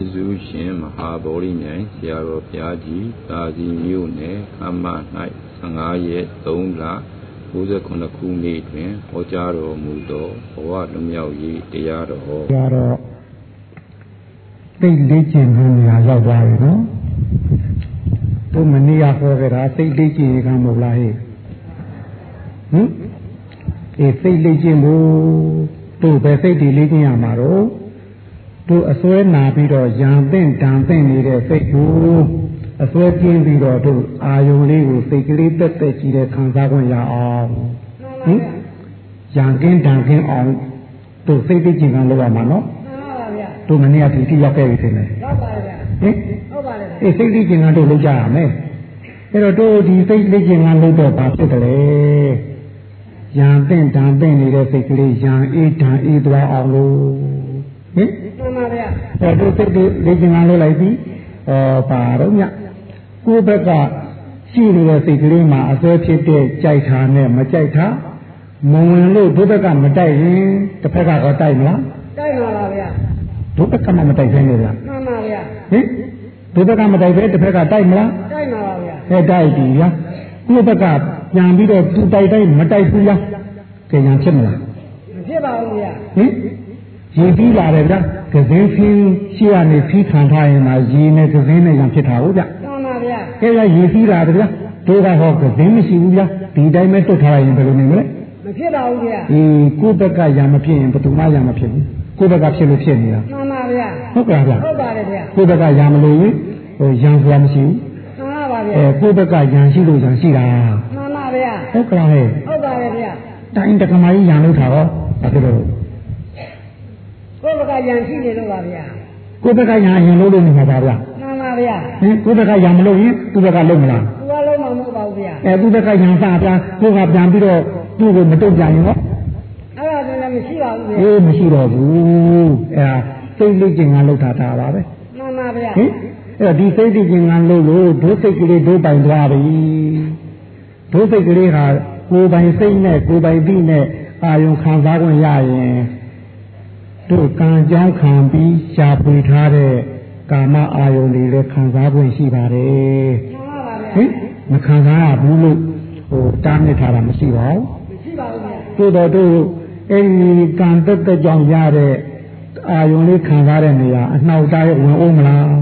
ယေရှုရှင်မဟာဗောဓိမြိုင်ဆရာတော်ဘုရားကြီးသာစီမြို့နယ်ခမ်းမ၌15ရက်3လ69ခုနှစ်တွင်ဟောကြားတော်မူသောဘဝလွမြောက်ရေးတရားတော်ဆရာတော်သိလေးကျင်ခံနေရာရောက်သွားပြီနော်တို့မနေ့ကဟောကြတာသိလေးကျင်ခံမဟုတ်လားဟဲ့ဟင်အေးသိလေးကျင်ဖို့တို့ပဲစိတ်တည်လေးကျင်ရမှာတော့ တို့အစွဲနာပြီးတော့ရံသင့်တံသင့်နေတဲ့စိတ်ကိုအစွဲပြင်းပြီးတော့တို့အာယုံလေးကိုစိတ်ကလေးတက်တက်ကြည့်တဲ့ခံစားခွင့်ရအောင်ဟင်ရံကင်းတံကင်းအောင်တို့စိတ်သိကျင်ကလုပ်ရမှာနော်တို့မနေ့ကဒီတိရောက်ခဲ့ပြီထင်တယ်ဟုတ်ပါဗျာဟင်ဟုတ်ပါတယ်အေးစိတ်သိကျင်ကတို့လုပ်ကြရမယ်အဲ့တော့တို့ဒီစိတ်သိကျင်ကလုပ်တော့ဘာဖြစ်တယ်လဲရံသင့်တံသင့်နေတဲ့စိတ်ကလေးရံအေးတံအေးသွားအောင်လို့ဟင် မှန်ပါဗျာအဲတို့စိတ်တွေလေ့ကျင့်လာလို့လိုက်ပြီဩပါတော့ညကိုယ့်ဘက်ကရှိနေတဲ့စိတ်ကလေးမှာအစွဲဖြစ်တဲ့ကြိုက်တာနဲ့မကြိုက်တာမဝင်လို့ဒုဘက်ကမတိုက်ရင်တစ်ဖက်ကတော့တိုက်မလားတိုက်ပါလားဗျာဒုဘက်ကမှမတိုက်သေးဘူးလားမှန်ပါဗျာဟင်ဒုဘက်ကမတိုက်ပဲတစ်ဖက်ကတိုက်မလားတိုက်ပါပါဗျာအဲတိုက်ပြီဗျာကိုယ့်ဘက်ကပြန်ပြီးတော့သူတိုက်တိုင်းမတိုက်ဘူးလားကြင်ညာဖြစ်မလားမဖြစ်ပါဘူးဗျာဟင်ရေပြီးလာတယ်ဗျာ ကစင်းဖင်းရှိရနေဖီးခံထားရင်မှရေနဲ့ကစင်းနဲ့ရံဖြစ်တာဟုတ်ဗျမှန်ပါဗျာကဲဗျာရေပြီးလာတယ်ဗျာတို့ကဟောကစင်းမရှိဘူးဗျာဒီတိုင်းပဲတွတ်ထားရင်ဘယ်လိုနေမလဲမဖြစ်ပါဘူးဗျာအေးကိုယ့်ဘက်ကရံမဖြစ်ရင်ဘယ်သူမှရံမဖြစ်ဘူးကိုယ့်ဘက်ကဖြစ်လို့ဖြစ်နေတာမှန်ပါဗျာဟုတ်ကဲ့ဗျာဟုတ်ပါတယ်ဗျာကိုယ့်ဘက်ကရံမလို့ရင်ဟိုရံစွာမရှိဘူးမှန်ပါဗျာအဲကိုယ့်ဘက်ကရံရှိလို့ရံရှိတာမှန်ပါဗျာဟုတ်ကဲ့ဟဲ့ဟုတ်ပါတယ်ဗျာတိုင်းတက္ကမကြီးရံလို့ထားတော့ဘာဖြစ်လို့ ကိုယ်ဘက်ကယံရှိနေလို့ပါဗျာကိုယ်ဘက်ကယံရင်လို့လို့နေမှာပါဗျာမှန်ပါဗျာဟင်ကိုယ်ဘက်ကယံမလို့ရင်သူ့ဘက်ကလုံးမလားသူကလုံးမမဟုတ်ပါဘူးဗျာအဲသူ့ဘက်ကယံစားပြန်ကိုယ်ကပြန်ပြီးတော့သူ့ကိုမတုတ်ပြန်ရင်ဟောအဲ့ဒါလည်းမရှိပါဘူးဗျာအေးမရှိတော့ဘူးအဲဒါစိတ်လေးကျင်ကလောက်တာဒါပါပဲမှန်ပါဗျာဟင်အဲ့တော့ဒီစိတ်တည်ခြင်းကလို့လို့ဒုစိတ်ကလေးဒုပိုင်သွားပြီဒုစိတ်ကလေးဟာကိုယ်ပိုင်စိတ်နဲ့ကိုယ်ပိုင်ပြီးနဲ့အာယုံခံစားခွင့်ရရင် တို့ကံကြောင်းခံပြီးရှားပွေထားတဲ့ကာမအာယုန်တွေလည်းခံစားခွင့်ရှိပါတယ်ဟင်မခံစားရဘူးလို့ဟိုတားမြစ်ထားတာမရှိပါဘူးမရှိပါဘူးသို့တော်တို့အဲ့ဒီကံတက်တက်ကြောင့်ရတဲ့အာယုန်လေးခံစားတဲ့နေရာအနှောက်တားရဝင်အောင်မလားဟင်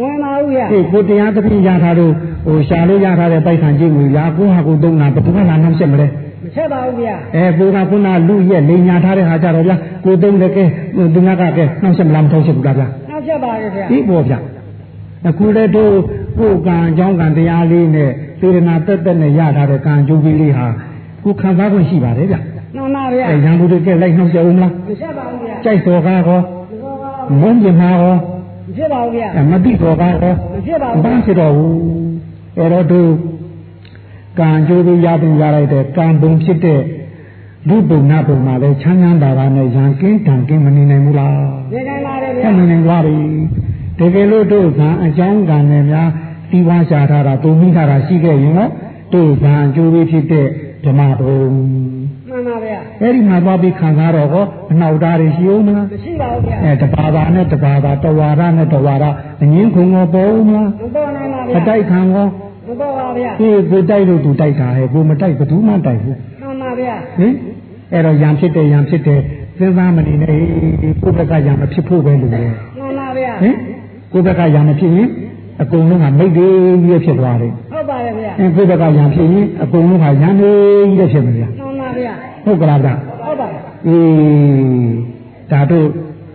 ဝင်ပါဘူးရအေးကိုတရားသဖြင့်ရထားလို့ဟိုရှာလို့ရထားတဲ့ပိုက်ဆံကြီးကိုရာကိုဟာကိုသုံးတာဘယ်သူမှလာနှောက်ရှက်မလဲ ဆက်ပါဦးဗျာအဲကိုကခုနလူရဲ့လိန်ညာထားတဲ့ဟာကြတော့ဗျာကိုသုံးတယ်ကဲသူငါကကဲနှောက်ချက်မလားမထောက်ချက်ဘူးလားဗျာနှောက်ချက်ပါရဲ့ဗျာဒီပေါ်ဗျာအခုလေတို့ကိုကံအကြောင်းကံတရားလေးနဲ့စေရနာတက်တက်နဲ့ရထားတဲ့ကံကြိုးကြီးလေးဟာကိုခံစားခွင့်ရှိပါတယ်ဗျာမှန်ပါဗျာအဲရန်သူတွေကလိုက်နှောက်ချက်ဦးမလားမဆက်ပါဘူးဗျာကြိုက်စော်ကားကောမုန်းပြမှာကောမဖြစ်ပါဘူးဗျာမတိစော်ကားကောမဖြစ်ပါဘူးဘာဖြစ်တော့ဘူးအဲတော့တို့ ကံကြိုးကြီးရတဲ့ရလိုက်တဲ့ကံပုံဖြစ်တဲ့လူပုံနာပုံမှာလည်းချမ်းချမ်းသာသာနဲ့ရန်ကင်းတန်ကင်းမနေနိုင်ဘူးလားနေနိုင်ပါတယ်ဗျာနေနိုင်သွားပြီတကယ်လို့တို့ကအကြောင်းကံနဲ့များဒီဝါရှာထားတာတုံမိထားတာရှိခဲ့ရင်တော့တို့ကအကျိုးပေးဖြစ်တဲ့ဓမ္မဘုံမှန်ပါဗျာအဲ့ဒီမှာသွားပြီးခံစားတော့ဟောအနောက်သားတွေရှိဦးမလားမရှိပါဘူးဗျာအဲတဘာသာနဲ့တဘာသာတဝါရနဲ့တဝါရအငင်းခုံရောပေါ်ဦးမလားမပေါ်နိုင်ပါဗျာအတိုက်ခံရော မပေါ်ပါဗျာဒီကိုတိုက်လို့သူတိုက်တာဟဲ့ကိုမတိုက်ဘယ်သူမှတိုက်ဘူးမှန်ပါဗျာဟင်အဲ့တော့ရံဖြစ်တယ်ရံဖြစ်တယ်စဉ်းစားမနေနဲ့ကိုယ့်ဘက်ကရံမဖြစ်ဖို့ပဲလို့လေမှန်ပါဗျာဟင်ကိုယ့်ဘက်ကရံမဖြစ်ရင်အကုန်လုံးကမိတ်သေးကြီးဖြစ်သွားတယ်ဟုတ်ပါတယ်ဗျာအဲကိုယ့်ဘက်ကရံဖြစ်ရင်အကုန်လုံးကရံနေကြီးဖြစ်မှာဗျာမှန်ပါဗျာဟုတ်ကလားဗျာဟုတ်ပါတယ်အေးဒါတို့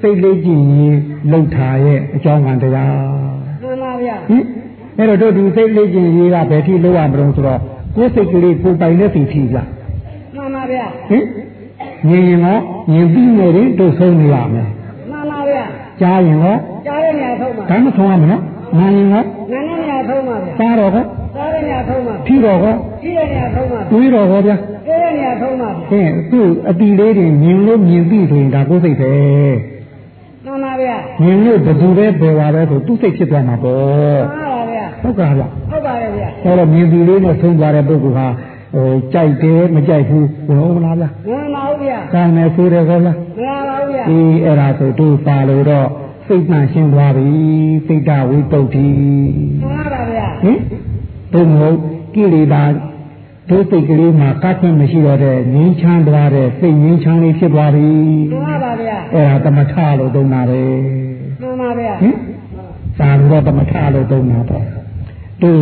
စိတ်လေးကြည့်ရင်လှုပ်ထားရဲ့အကြောင်းကတရားမှန်ပါဗျာဟင် အဲ့တော့တို့ဒီစိတ်လေးကြည့်ရေးကဘယ်ထိလှုပ်ရမလို့ဆိုတော့ကိုယ်စိတ်ကလေးကိုပိုင်တဲ့စီထိဗျာမှန်ပါဗျာဟင်မြင်ရင်တော့မြင်ပြီးနေတယ်တို့ဆုံးနေရမယ်မှန်ပါဗျာကြားရင်တော့ကြားတဲ့နေရာဆုံးပါဒါမှဆုံးရမယ်နော်နာရင်တော့နာတဲ့နေရာဆုံးပါဗျာစားတော့ကောစားတဲ့နေရာဆုံးပါဖြီးတော့ကောဖြီးတဲ့နေရာဆုံးပါတွေးတော့ကောဗျာတွေးတဲ့နေရာဆုံးပါဟင်သူ့အတီလေးတွေမြင်လို့မြင်ပြီးဆိုရင်ဒါကိုယ်စိတ်ပဲမှန်ပါဗျာမြင်လို့ဘယ်သူပဲဘယ်ပါပဲဆိုသူ့စိတ်ဖြစ်သွားမှာပေါ့မှန်ပါဗျာ ဟုတ်ကဲ့ဗျာဟုတ်ပါတယ်ဗျာအဲ့တော့မြင်ပြီးလေးနဲ့ဆုံးသွားတဲ့ပုဂ္ဂိုလ်ဟာဟိုကြိုက်တယ်မကြိုက်ဘူးဝင်အောင်မလားဗျာမှန်ပါဘူးဗျာကံနဲ့ဆိုတယ်ခေါ်လားမှန်ပါဘူးဗျာအေးအဲ့ဒါဆိုတို့ပါလို့တော့စိတ်မှန်ရှင်းသွားပြီစိတ်တဝိတုဒ္ဓိမှန်ပါဗျာဟင်တို့မဟုတ်ကိလေသာတို့စိတ်ကလေးမှာကတ်ခွင့်မရှိတော့တဲ့ငြင်းချမ်းသွားတဲ့စိတ်ငြင်းချမ်းလေးဖြစ်သွားပြီမှန်ပါဗျာအဲ့ဒါတမထလို့သုံးတာပဲမှန်ပါဗျာဟင်သာလို့တမထလို့သုံးတာပေါ့ တို့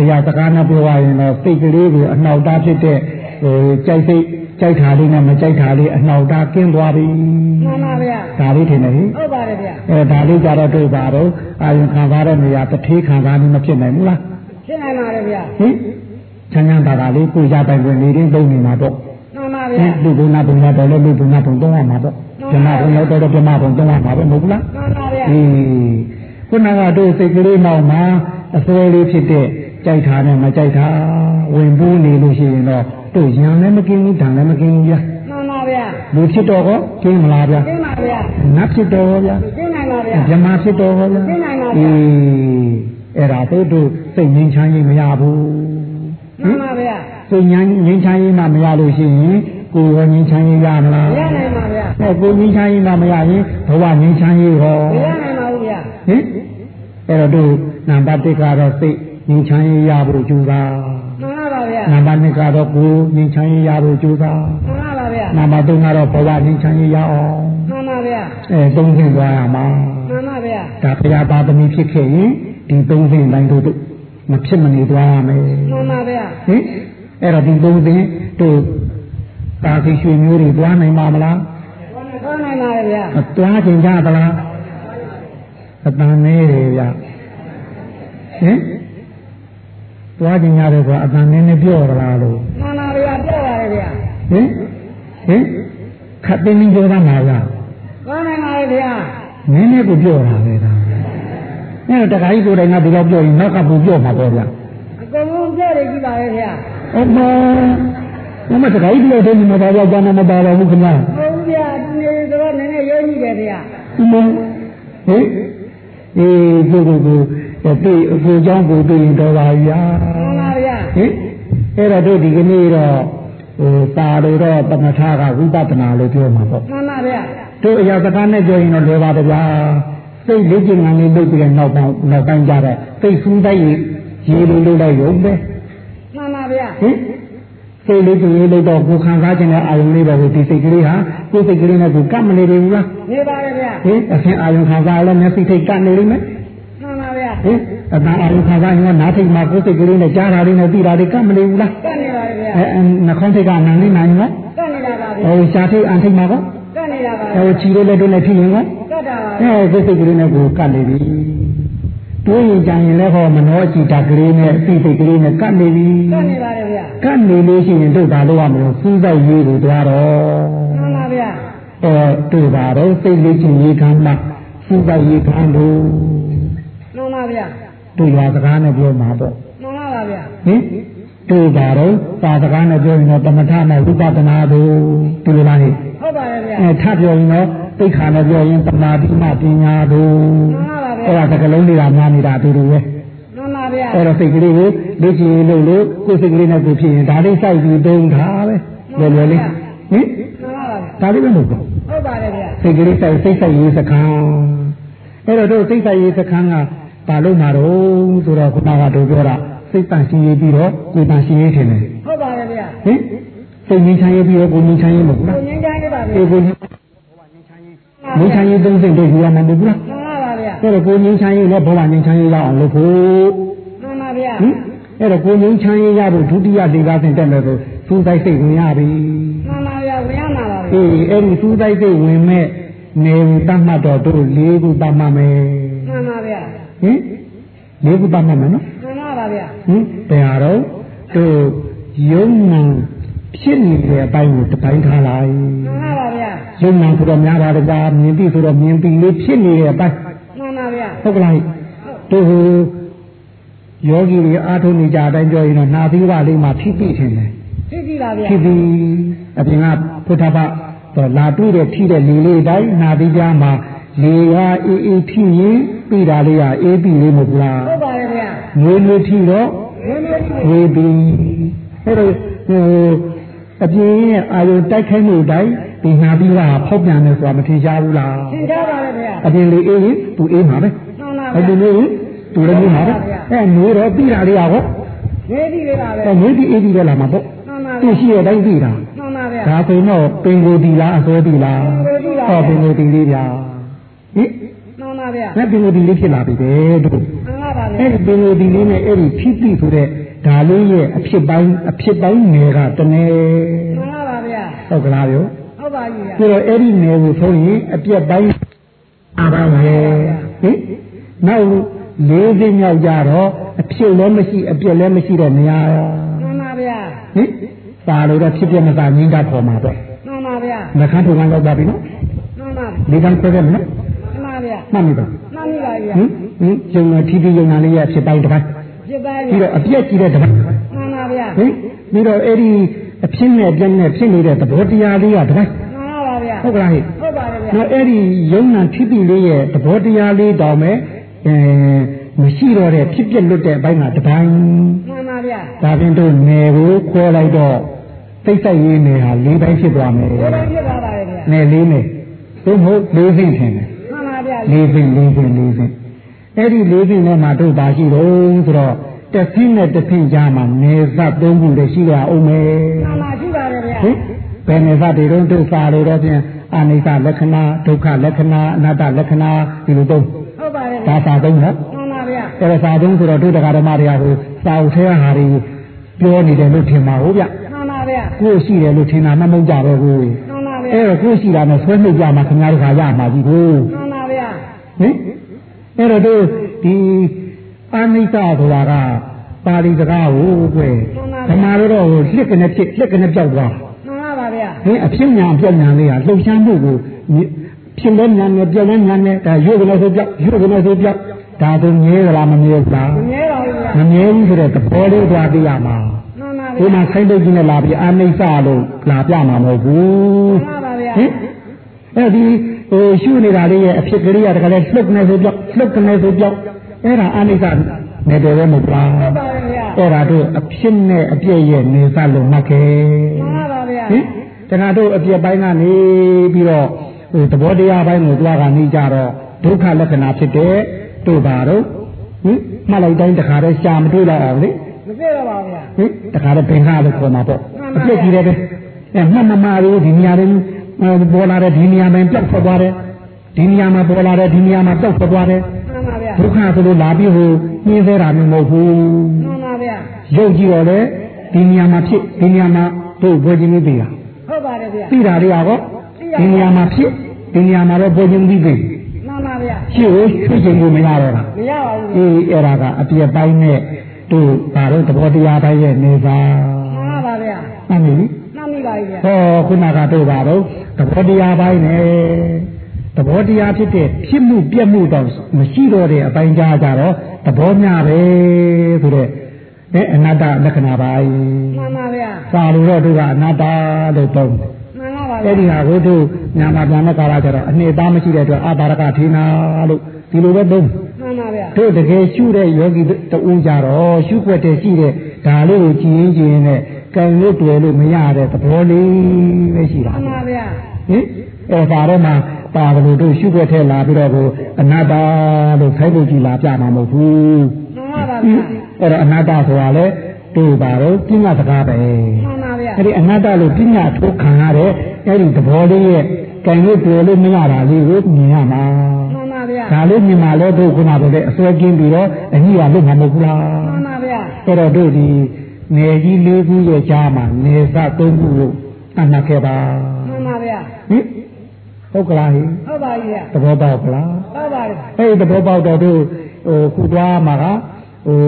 အရာစကားနဲ့ပြောရရင်တော့စိတ်ကလေးကိုအနှောက်တာဖြစ်တဲ့ဟိုကြိုက်စိတ်ကြိုက်တာလေးနဲ့မကြိုက်တာလေးအနှောက်တာကျင်းသွားပြီမှန်ပါဗျာဒါလေးထင်တယ်ဟင်ဟုတ်ပါတယ်ဗျာအဲဒါလေးကြတော့တွေ့ပါတော့အာယုခံစားတဲ့နေရာတစ်ထေးခံစားနေမဖြစ်နိုင်ဘူးလားရှင်းနိုင်ပါတယ်ဗျာဟင်ချမ်းချမ်းသာသာလေးကိုရပိုင်ဝင်နေရင်သုံးနေမှာပေါ့မှန်ပါဟဗျာင်လူဘုံနာဘုံနာတော်လည်းလူဘုံနာဘုံသုံးရမှာပေါ့ဓမ္မဘုံလည်းတော်တော့ဓမ္မဘုံသုံးရမှာပဲမဟုတ်ဘူးလားမှန်ပါဗျာအေးခုနကတို့စိတ်ကလေးနောက်မှာ အစွဲလေးဖြစ်တဲ့ကြိုက်တာနဲ့မကြိုက်တာဝင်ပူးနေလို့ရှိရင်တော့တို့ရံလည်းမကင်းဘူးဓာန်လည်းမကင်းဘူးဗျာမှန်ပါဗျာလူဖြစ်တော့ကောကင်းမလားဗျာရှင်းပါဗျာနတ်ဖြစ်တော့ဗျာရှင်းနိုင်ပါဗျာဇမဖြစ်တော်ဗျာသိနိုင်ပါဗျာအေးအဲ့ဒါတို့တို့စိတ်ငြိမ်းချမ်းရေးမရဘူးမှန်ပါဗျာစိတ်ငြိမ်းငြိမ်းချမ်းရေးမှမရလို့ရှိရင်ကိုယ်ရောငြိမ်းချမ်းရေးရမလားမရနိုင်ပါဗျာအဲကိုယ်ငြိမ်းချမ်းရေးမှမရရင်ဘဝငြိမ်းချမ်းရေးဟောမရနိုင်ပါဘူးဗျာဟင်အဲ့တော့တို့ နံပါတ်1ကတော့စိတ်ငြိမ်းချမ်းရေးရဖို့ကြိုးစားမှန်ပါဗျာနံပါတ်2ကတော့ကိုယ်ငြိမ်းချမ်းရေးရဖို့ကြိုးစားမှန်ပါဗျာနံပါတ်3ကတော့ဘဝငြိမ်းချမ်းရေးရအောင်မှန်ပါဗျာအဲသုံးဆင့်သွားရမှာမှန်ပါဗျာဒါဘုရားသားသမီးဖြစ်ခဲ့ရင်ဒီသုံးဆင့်တိုင်းတို့မဖြစ်မနေသွားရမယ်မှန်ပါဗျာဟင်အဲ့တော့ဒီသုံးဆင့်တို့တာခိရွှေမျိုးတွေသွားနိုင်ပါမလားသွားနိုင်ပါဗျာမသွားကြင်ကြသလားအတန်နေတယ်ဗျ ဟင်သွားကြင်ရတယ်ကွာအတန်နေနေပြော့သလားလို့မှန်ပါဗျာပြောပါတယ်ဗျာဟင်ဟင်ခတ်တင်းင်းပြောတာမှာဗျသွားနိုင်ပါဗျာနည်းနည်းကိုပြောတာပဲဒါအဲ့တော့တခါကြီးကိုယ်တိုင်ကဒီတော့ပြောရင်နောက်ကပူပြောမှာပေါ့ဗျအကုန်လုံးပြောရကြည့်ပါရဲ့ဗျာအမေဘုမတခါကြီးပြောတယ်ဒီမှာပါတော့ဘာမှမပါတော့ဘူးခင်ဗျာဟုတ်ဗျာဒီနေ့တော့နည်းနည်းရုံးကြည့်တယ်ဗျာဒီမဟေးအေးကိုကိုကို တိအကိုเจ้าကိုတွေ့ရင်တော့ပါဗျာ မှန်ပါဗျာ ဟင်အဲ့တော့တို့ဒီကနေ့တော့ဟိုပါလို့တော့တမထကဝိပဿနာလို့ပြောမှာပေါ့ မှန်ပါဗျာ တို့အရာစကားနဲ့ပြောရင်တော့လွယ်ပါဗျာစိတ်လေးကျင်ငန်းလေးလုပ်ပြီးတဲ့နောက်ပိုင်းနောက်ပိုင်းကြတော့စိတ်ဆူးတိုက်ရေလိုလိုလိုက်ရုံပဲ မှန်ပါဗျာ ဟင်စိတ်လေးကျင်ရေးလို့တော့ကိုခံစားခြင်းနဲ့အာယုံလေးပဲကိုဒီစိတ်ကလေးဟာကိုယ်စိတ်ကလေးနဲ့ကိုကပ်မနေဘူးလား နေပါရဲ့ဗျာ ဟင်အရှင်အာယုံခံစားလဲမျက်စိထိတ်ကပ်နေလိမ့်မယ် မှန်ပါဗျာ ဟင်အတန်အာယုံခံစားရင်နားထိတ်မှာကိုယ်စိတ်ကလေးနဲ့ကြားတာလေးနဲ့သိတာလေးကပ်မနေဘူးလားကတ်နေပါရဲ့ဗျာအဲနှာခေါင်းထိတ်ကနန်လေးနိုင်ရောကတ်နေတာပါဗျာဟိုရှားထိတ်အန်ထိတ်မှာကောကတ်နေတာပါဟိုခြီလေးလက်တို့နဲ့ဖြစ်ရင်ကောကတ်တာပါအဲကိုယ်စိတ်ကလေးနဲ့ကိုကပ်နေပြီတွေးရင်ကြရင်လည်းဟောမနှောကြည်တာကလေးနဲ့အသိစိတ်ကလေးနဲ့ကပ်နေပြီကတ်နေပါရဲ့ဗျာကပ်နေလို့ရှိရင်တို့ဘာလို့ရမလို့စူးစိုက်ရေးကိုသွားတော့မှန်ပါဗျာအဲတို့ပါတော့စိတ်လေးချင်းရေးခမ်းမှစူးစိုက်ရေးခမ်းလို့မှန် ပါဗျာတို့ရွာစကားနဲ့ပြောမှာပေါ့မှန်ပါဗျာဟင်တို့ပါတော့သာစကားနဲ့ပြောရင်တော့တမထနဲ့ဝိပဿနာတို့ဒီလိုလားဟဲ့ဟုတ်ပါရဲ့ဗျာအဲထပ်ပြောရင်တော့သိက္ခာနဲ့ပြောရင်တမာတိမပညာတို့မှန်ပါဗျာအဲ့ဒါစကလုံးတွေကများနေတာအတူတူပဲမှန်ပါဗျာအဲ့တော့စိတ်ကလေးကိုလေ့ကျင့်လို့လို့ကိုယ်စိတ်ကလေးနဲ့ကိုယ်ဖြစ်ရင်ဒါလေးစိုက်ပြီးတုံးထားပဲလွယ်လွယ်လေးဟင်မှန်ပါဗျာဒါလေးပဲမဟုတ်ဘူးဟုတ်ပါရဲ့ဗျာစိတ်ကလေးစိုက်စိတ်ဆိုင်ရေးစခန်းအဲ့တော့တို့စိတ်ဆိုင်ရေးစခန်းက ဘာလို့မှာတော့ဆိုတော့ခုနကတို့ပြောတာစိတ်တန်ရှင်းရေးပြီးတော့ကိုယ်တန်ရှင်းရေးထင်တယ်ဟုတ်ပါရဲ့ဗျာဟင်စိတ်ငြိမ်းချမ်းရေးပြီးတော့ကိုယ်ငြိမ်းချမ်းရေးမဟုတ်ဘူးလားကိုငင်းကြရေးပါဗျာအေးကိုငြိမ်းချမ်းရေးသုံးစိတ်တို့ယူရမှာမဟုတ်ဘူးလားမှန်ပါဗျာအဲ့တော့ကိုယ်ငြိမ်းချမ်းရေးနဲ့ဘဝငြိမ်းချမ်းရေးရအောင်လုပ်ဖို့မှန်ပါဗျာဟင်အဲ့တော့ကိုယ်ငြိမ်းချမ်းရေးရဖို့ဒုတိယဒေသဆင့်တက်မယ်ဆိုစူးစိုက်စိတ်ဝင်ရပြီမှန်ပါဗျာဝင်ရမှာပါဗျာအေးအဲ့ဒီစူးစိုက်စိတ်ဝင်မဲ့နေတတ်မှတ်တော့တို့လေးခုတတ်မှတ်မယ်မှန်ပါဗျာ ဟင်လေးခုတတ်မှတ်မယ်နော်မှန်ပါဗျာဟင်ဘယ်ဟာတော့တို့ယုံနံဖြစ်နေတဲ့အပိုင်းကိုတစ်ပိုင်းထားလိုက်မှန်ပါဗျာယုံနံဆိုတော့များပါတကားမြင်ပြီဆိုတော့မြင်ပြီလေးဖြစ်နေတဲ့အပိုင်းမှန်ပါဗျာဟုတ်ကလားတို့ဟိုယောဂီတွေအားထုတ်နေကြတဲ့အတိုင်းပြောရင်တော့နာသီဝလေးမှာဖြစ်ပြီထင်တယ်သိပြီလားဗျာဖြစ်ပြီအပြင်ကဘုရားဘတော့လာတွေ့တဲ့ထိတဲ့လေလေးတိုင်းနာသီကြားမှာ လေကအေးအေးထိရင်ပြီးတာလေးကအေးပြီလေးမဟုတ်လားဟုတ်ပါရဲ့ဗျာငွေငွေထိတော့ဝင်းမင်းဝေပြီအဲ့တော့ဟိုအပြင်ရဲ့အာယုတိုက်ခိုက်မှုတိုင်းဒီငါပြီးတာဖောက်ပြန်တယ်ဆိုတာမထင်ရှားဘူးလားသင်ကြားပါလေဗျာအပြင်လေးအေးရင်သူအေးမှာပဲမှန်ပါအဗျာပြင်လေးသူလည်းအေးမှာပဲအဲနေတော့ပြီးတာလေးရောနေပြီလေပါပဲအဲနေပြီးအေးပြီးပဲလာမှာပေါ့မှန်ပါသူဗျာရှိတဲ့တိုင်းပြီးတာမှန်ပါဗျာဒါဆိုတော့ပင်ကိုတီလားအစိုးတီလားဟောပင်ကိုတီလေးဗျာ ဟင်မှန်ပါဗျာငါပင်ကိုတီလေးဖြစ်လာပြီတဲ့တို့မှန်ပါပါလေအဲ့ဒီပင်ကိုတီလေးနဲ့အဲ့ဒီဖြစ်ပြီဆိုတဲ့ဒါလေးရဲ့အဖြစ်ပိုင်းအဖြစ်ပိုင်းနယ်ကတနေမှန်ပါပါဗျာဟုတ်ကလားဗျဟုတ်ပါပြီဗျာဆိုတော့အဲ့ဒီနယ်ကိုဆိုရင်အပြက်ပိုင်းအာပါမယ်ဟင်နောက်လေးစိတ်မြောက်ကြတော့အဖြစ်လည်းမရှိအပြက်လည်းမရှိတဲ့နေရာမှန်ပါဗျာဟင်ပါလို့တော့ဖြစ်ပြမသာငင်းတာခေါ်မှာပေါ့မှန်ပါဗျာနှခမ်းထုံကန်းလောက်ပါပြီနော်မှန်ပါဒီကံခွဲခဲ့မနော် မှန်ပါဗျာမှတ်မိပါမှန်ပြီပါဗျာဟင်ဟင်ကျုံကထီးထီးယုံနာလေးရဲ့ဖြစ်ပိုင်းတစ်ပိုင်းဖြစ်ပါပြီးဗျာတော့အပြက်ကြီးတဲ့တစ်ပိုင်းမှန်ပါဗျာဟင်ပြီးတော့အဲ့ဒီအဖြစ်နဲ့အပြက်နဲ့ဖြစ်နေတဲ့သဘောတရားလေးကတစ်ပိုင်းမှန်ပါပါဗျာဟုတ်ကလားဟဲ့ဟုတ်ပါတယ်ဗျာနော်အဲ့ဒီယုံနာထီးထီးလေးရဲ့သဘောတရားလေးတောင်မဲ့အဲမရှိတော့တဲ့ဖြစ်ပြလွတ်တဲ့အပိုင်းကတစ်ပိုင်းမှန်ပါဗျာဒါပြင်တို့နယ်ကိုခွဲလိုက်တော့စိတ်ဆိုင်ရေးနယ်ဟာ၄ပိုင်းဖြစ်သွားမယ်ဘယ်လိုဖြစ်ပါပါလဲဗျာနယ်လေးနယ်သို့မဟုတ်၄ဆင့်ထင်တယ် မှန်ပါဗျာလေးပင်လေးပင်လေးပင်အဲ့ဒီလေးပင်ထဲမှာတို့ပါရှိတော့ဆိုတော့တစ်ဆင်းနဲ့တစ်ဆင်းကြားမှာနေသသုံးခုတည်းရှိရအောင်မယ်မှန်ပါရှိပါတယ်ဗျာဟင်ဘယ်နေသတွေတော့တို့စာလို့တော့ဖြင့်အနိစ္စလက္ခဏာဒုက္ခလက္ခဏာအနတ္တလက္ခဏာဒီလိုတော့ဟုတ်ပါတယ်ဒါဗျာစာသုံးနော်မှန်ပါဗျာအဲ့ဒါစာသုံးဆိုတော့တို့တရားဓမ္မတွေကဟိုစာအုပ်ထဲဟာတွေပြောနေတယ်လို့ထင်ပါဟုတ်ဗျမှန်ပါဗျာကိုယ်ရှိတယ်လို့ထင်တာမှမဟုတ်ကြပဲကိုယ်မှန်ပါဗျာအဲ့တော့ကိုယ်ရှိတာနဲ့ဆွဲနှုတ်ကြမှာခင်ဗျားတို့ခါရမှာကြီးကိုမှ န်ပါဗျာဟင်အဲ့တော့တို့ဒီအာနိစ္စဆိုတာကပါဠိစကားကိုကွယ်ဓမ္မတို့တော့ဟိုလစ်ကနေဖြစ်လစ်ကနေပြောက်သွားမှန်ပါပါဗျာဟင်အဖြစ်ညာအပြက်ညာလေးကလှုပ်ရှားမှုကိုဖြစ်လဲညာနဲ့ပြက်လဲညာနဲ့ဒါရုပ်ကနေဆိုပြောက်ရုပ်ကနေဆိုပြောက်ဒါဆိုမြဲသလားမမြဲဘူးလားမမြဲပါဘူးဗျာမမြဲဘူးဆိုတဲ့သဘောလေးသွားသိရမှာမှန်ပါဒီဗျာမှာခိုင်းတုတ်ကြီးနဲ့လာပြီးအာနိစ္စလို့လာပြမှာမဟုတ်ဘူးမှန်ပါဗျာဟင်အဲ့ဒီ ဟိုရှုနေတာလေးရဲ့အဖြစ်ကလေးကတကယ်လှုပ်နေဆိုပြောက်လှုပ်နေဆိုပြောက်အဲ့ဒါအာနိစ္စနေတယ်ပဲမဟုတ်လားဟုတ်ပါတယ်ဗျာအဲ့ဒါတို့အဖြစ်နဲ့အပြည့်ရဲ့နေစလို့မှတ်ခဲ့မှန်ပါဗျာဟင်တခါတို့အပြည့်ပိုင်းကနေပြီးတော့ဟိုသဘောတရားပိုင်းကိုတွားကနေကြတော့ဒုက္ခလက္ခဏာဖြစ်တဲ့တို့ပါတော့ဟင်မှတ်လိုက်တိုင်းတခါတည်းရှာမတွေ့တော့အောင်လေမသိတော့ပါဘူးဗျာဟင်တခါတော့ဘင်္ဂလို့ခေါ်မှာပေါ့မှန်အပါပြည့်ကြီးတယ်ပဲအဲမှတ်မမှားလို့ဒီနေရာတွေ ပေါ်လာတဲ့ဒီနေရာမှာပျောက်ထွက်သွားတယ်ဒီနေရာမှာပေါ်လာတဲ့ဒီနေရာမှာပျောက်ထွက်သွားတယ်မှန်ပါဗျာဒုက္ခဆိုလို့လာပြီးဟိုနှင်းသေးတာမျိုးမဟုတ်ဘူးမှန်ပါဗျာရုပ်ကြည့်တော့လေဒီနေရာမှာဖြစ်ဒီနေရာမှာတို့ဘွယ်ချင်းပြီးပြီလားဟုတ်ပါတယ်ဗျာသိတာတွေကရောဒီနေရာမှာဖြစ်ဒီနေရာမှာတော့ဘွယ်ချင်းပြီးပြီမှန်ပါဗျာရှင်းကိုဖြစ်ချင်ကိုမရတော့တာမရပါဘူးအေးအဲ့ဒါကအပြည့်ပိုင်းနဲ့တို့ဘာလို့သဘောတရားတိုင်းရဲ့နေစာမှန်ပါဗျာမှန်ပြီမှန် ပြီပါဗျာဟောခုနကတို့ပါတော့သဘောတရားပိုင်းနဲ့သဘောတရားဖြစ်တဲ့ဖြစ်မှုပြက်မှုတော့မရှိတော့တဲ့အပိုင်းကြားကြတော့သဘောမျှပဲဆိုတဲ့အဲအနတ္တလက္ခဏာပိုင်းမှန်ပါဗျာစာလို့တော့တို့ကအနတ္တလို့သုံးတယ်မှန်ပါပါအဲ့ဒီဟာကိုတို့ညာမှာပြန်တဲ့ကာလကျတော့အနှစ်သားမရှိတဲ့အတွက်အဘာရကထေနာလို့ဒီလိုပဲသုံးမှန်ပါဗျာတို့တကယ်ရှုတဲ့ယောဂီတူကြတော့ရှုွက်တဲ့ရှိတဲ့ဒါလေးကိုကြည်ရင်ကြည်ရင်နဲ့ ကံလို့တွေ့လို့မရတဲ့သဘောလေးပဲရှိတာမှန်ပါဗျာဟင်အဲဒါတော့မှပါလို့တို့ရှုွက်ထဲလာပြီးတော့ကိုအနာတ္တလို့ခိုင်းလို့ကြည်လာပြမှာမဟုတ်ဘူးမှန်ပါပါအဲ့ဗျာတော့အနာတ္တဆိုတာလေတို့ပါတော့ပြညာစကားပဲမှန်ပါဗျာအဲ့ဒီအနတ္တလို့ပြညာထုတ်ခံရတဲ့အဲ့ဒီသဘောလေးရဲ့ကံလို့တွေ့လို့မရတာလေးကိုမြင်ရမှာမှန်ပါဗျာဒါလေးမြင်မှလည်းတို့ခုနကလည်းအစွဲကင်းပြီးတော့အညီရလို့မှာမဟုတ်ဘူးလားမှန်ပါဗျာအဲ့တော့တို့ဒီ နေကြီးလေးခုရဲ့ကြားမှာနေစသုံးခုလို့သတ်မှတ်ခဲ့ပါမှန်ပါဗျာဟင်ဟုတ်ကလားဟင်ဟုတ်ပါပြီဗျာသဘောပေါက်ကလားဟုတ်ပါတယ်အဲ့ဒီသဘောပေါက်တော့တို့ဟိုခုသွားမှာကဟို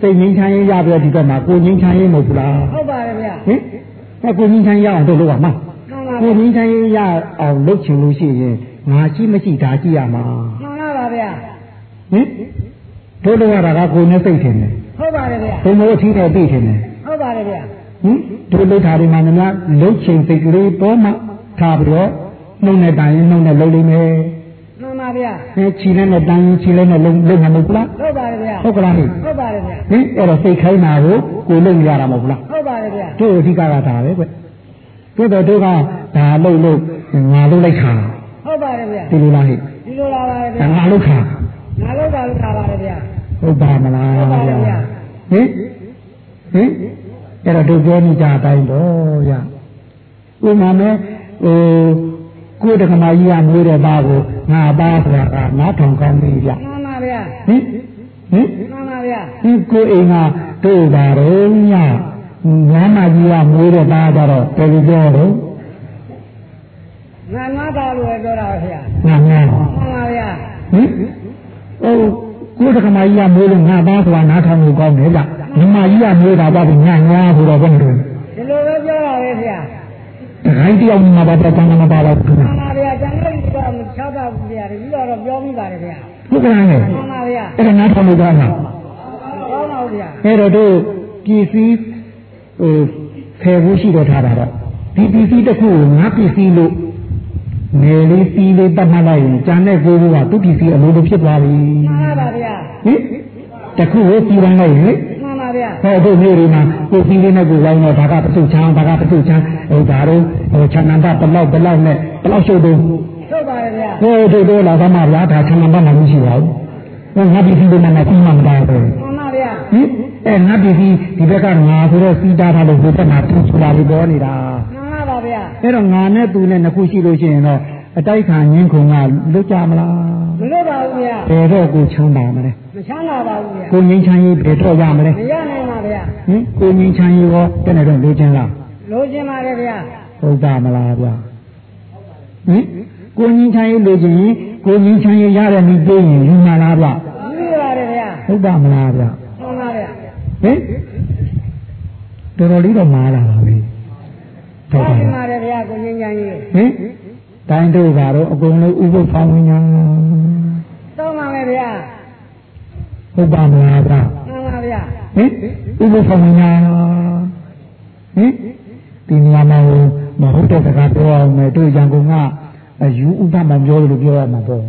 စိတ်ငြိမ်းချမ်းရေးရပြီးတော့ဒီဘက်မှာကိုငြိမ်းချမ်းရေးမဟုတ်ဘူးလားဟုတ်ပါတယ်ဗျာဟင်အဲ့ကိုငြိမ်းချမ်းရအောင်တို့လုပ်ရမှာမှန်ပါကိုဗျာငြိမ်းချမ်းရေးရအောင်လုပ်ချင်လို့ရှိရင်ငါရှိမရှိဒါကြည့်ရမှာမှန်ပါပါဗျာဟင်တို့လုပ်ရတာကကိုယ်နဲ့စိတ်ထင်တယ် ဟုတ်ပါတယ်ဗျာဘုံမိုးအထီးနဲ့သိထင်တယ်ဟုတ်ပါတယ်ဗျာဟင်တို့လုပ်တာတွေမှာများလှုပ်ချင်စိတ်ကလေးပေါ်မှထားပြီးတော့နှုတ်နဲ့တိုင်ရင်နှုတ်နဲ့လှုပ်လိမ့်မယ်မှန်ပါဗျာအဲခြေနဲ့နဲ့တန်းရင်ခြေနဲ့နဲ့လုံးလုံးမှာမဟုတ်ဘူးလားဟုတ်ပါတယ်ဗျာဟုတ်ကလားဟိဟုတ်ပါတယ်ဗျာဟင်အဲ့တော့စိတ်ခိုင်းတာကိုကိုလုံးရတာမဟုတ်ဘူးလားဟုတ်ပါတယ်ဗျာတို့အဓိကကဒါပဲကွတို့တော့တို့ကဒါလုံးလို့ငါလုံးလိုက်ခါဟုတ်ပါတယ်ဗျာဒီလိုလားဟိဒီလိုလာပါတယ်ဗျာဒါငါလုံးခါငါလောက်တာလောက်တာပါတယ်ဗျာ ဟုတ်ပါမလားဟုတ်ပါရဲ့ဗျာဟင်ဟင်အဲ့တော့တို့ပြောနေကြအတိုင်းတော့ရဥမာမဲ့ဟိုကိုယ်တက္ကမကြီးကမွေးတဲ့သားကိုငါသားဆိုတာကနားထောင်ကောင်းပြီဗျမှန်ပါဗျာဟင်ဟင်မှန်ပါဗျာဒီကိုယ်အိမ်ကတို့ပါတော့ညငါမကြီးကမွေးတဲ့သားကြတော့ဘယ်လိုပြောတော့ငါငါသားလို့ပြောတာပါဗျာငါငါမှန်ပါဗျာဟင်ဟို ကိုယ်တက္ကမကြီးကမွေးလို့ငါသားဆိုတာနားထောင်လို့ကောင်းတယ်ဗျညီမကြီးကမွေးတာပါပြီးညငါဆိုတော့ဘယ်လိုလဲဒီလိုပဲပြောတာပဲဗျာတခိုင်းတယောက်မှာပါတော့တန်းမှာပါတော့ခင်ဗျာမှန်ပါဗျာကျန်တဲ့လူကမချောက်တာဘူးဗျာဒီလိုတော့ပြောပြီးပါတယ်ဗျာဟုတ်ကဲ့နဲ့မှန်ပါဗျာအဲ့ဒါနားထောင်လို့ကောင်းလားကောင်းပါဘူးဗျာအဲ့တော့တို့ပစ္စည်းဟိုဖယ်ဖို့ရှိတော့ထားတာတော့ဒီပစ္စည်းတစ်ခုကိုငါပစ္စည်းလို့ ငယ်လေးစီးလေးတတ်မှတ်လိုက်ရင်ကျန်တဲ့ကိုယ်ကသူ့ပစ္စည်းအလိုလိုဖြစ်သွားပြီမှန်ပါဗျာဟင်တခုကိုစီးပိုင်းလိုက်ရင်လေမှန်ပါဗျာဟောတို့မျိုးတွေမှာကိုယ်စီးလေးနဲ့ကိုယ်ဝိုင်းတော့ဒါကပစုချမ်းဒါကပစုချမ်းဟိုဒါတော့ဟိုချမ်းနန္ဒဘလောက်ဘလောက်နဲ့ဘလောက်ရှုပ်တော့ဟုတ်ပါတယ်ဗျာဟိုတို့တို့လာသမားဗျာဒါချမ်းနန္ဒမှမရှိပါဘူးဟိုငါပစ္စည်းတွေမှာပြီးမှမတားဘူးမှန်ပါဗျာဟင်အဲငါပစ္စည်းဒီဘက်ကငါဆိုတော့စီးတားထားလို့ဒီဘက်မှာသူ့ဆိုတာလေးပေါ်နေတာမှန် ပါဗျာအဲ့တော့ငါနဲ့သူနဲ့နှစ်ခုရှိလို့ရှိရင်တော့အတိုက်ခံငင်းခုံကလွတ်ကြမလားမလို့ပါဘူးဗျာဘယ်တော့ကိုချမ်းသာမလဲမချမ်းသာပါဘူးဗျာကိုငင်းချမ်းရေးဘယ်တော့ရမလဲမရနိုင်ပါဗျာဟင်ကိုငင်းချမ်းရေးရောတဲ့နဲ့တော့လိုချင်လားလိုချင်ပါတယ်ဗျာဟုတ်ပါမလားဗျာဟင်ကိုငင်းချမ်းရေးလိုချင်ရင်ကိုငင်းချမ်းရေးရတဲ့မိပြေးရင်ယူမလားဗျပြီးပါတယ်ဗျာဟုတ်ပါမလားဗျမှန်ပါဗျာဟင်တော်တော်လေးတော့မားလာပါပြီ ဟုတ်ပါပါပြီလားပါတယ်ဗျာကိုချင်းချမ်းကြီးဟင်တိုင်းတို့ကတော့အကုန်လုံးဥပုသ်ဖောင်းဝင်ညာတောင်းပါမယ်ဗျာဟုတ်ပါမလားဗျမှန်ပါဗျာဟင်ဥပုသ်ဖောင်းဝင်ညာဟင်ဒီနေရာမှာမဟုတ်တဲ့စကားပြောအောင်မယ်တို့ရန်ကုန်ကအယူဥပမာပြောလို့ပြောရမှာပေါ့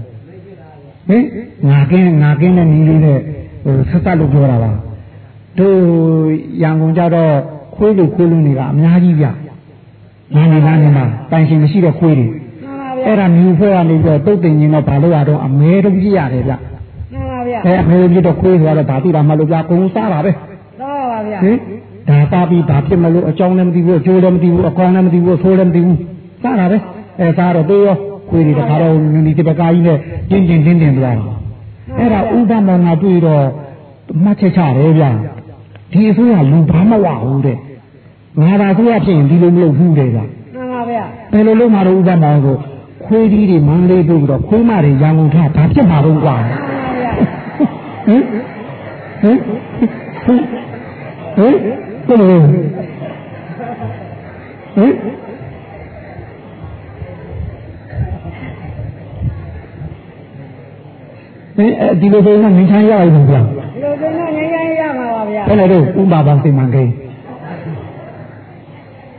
ဟင်ငါကင်းငါကင်းတဲ့နီးလေးနဲ့ဟိုဆက်ဆက်လို့ပြောတာပါတို့ရန်ကုန်ကြတော့ခွေးလို့ခွေးလို့နေကအများကြီးဗျ ငါနေလားနေမှာတိုင်ရှင်မရှိတဲ့ခွေးတွေမှန်ပါဗျာအဲ့ဒါမြူဖွဲ့ကနေပြီးတော့တုတ်တင်ရင်တော့ဘာလို့ရတော့အမဲတော့ပြည့်ရတယ်ဗျမှန်ပါဗျာအဲအမဲပြည့်တော့ခွေးဆိုတော့ဘာတိတာမှလို့ဗျအကုန်စားတာပဲတောင်းပါဗျာဟင်ဒါပါပြီးဘာဖြစ်မလို့အကြောင်းလည်းမသိဘူးအကျိုးလည်းမသိဘူးအကောင်းလည်းမသိဘူးအဆိုးလည်းမသိဘူးစားတာပဲအဲစားတော့သေးရောခွေးတွေတခါတော့မြူနီတပကားကြီးနဲ့ကျင်းကျင်းတင်းတင်းသွားတာအဲ့ဒါဥပမောင်ငါတွေ့တော့မှတ်ချက်ချတယ်ဗျဒီအစိုးရလူဘာမဝဘူးတဲ့ ငါသာဆိုရဖြစ်ရင်ဒီလိုမလုပ်ဘူးတဲ့ဗျမှန်ပါဗျာဘယ်လိုလုပ်မှတော့ဥပမောင်ကိုခွေးကြီးတွေမန်းလေးတို့ပြီးတော့ခွေးမတွေရန်ကုန်ထားဘာဖြစ်မှာတော့ကွာမှန်ပါဗျာဟင်ဟင်ဟင်ဟင်ဘယ်လိုဟင်ဟင်အဲဒီလိုဆိုရင်ငင်းချမ်းရရည်ဗျာဒီလိုဆိုတော့ငြိမ်းချမ်းရမှာပါဗျာဘယ်လိုတော့ဥပပါပန်စိမံကိန်း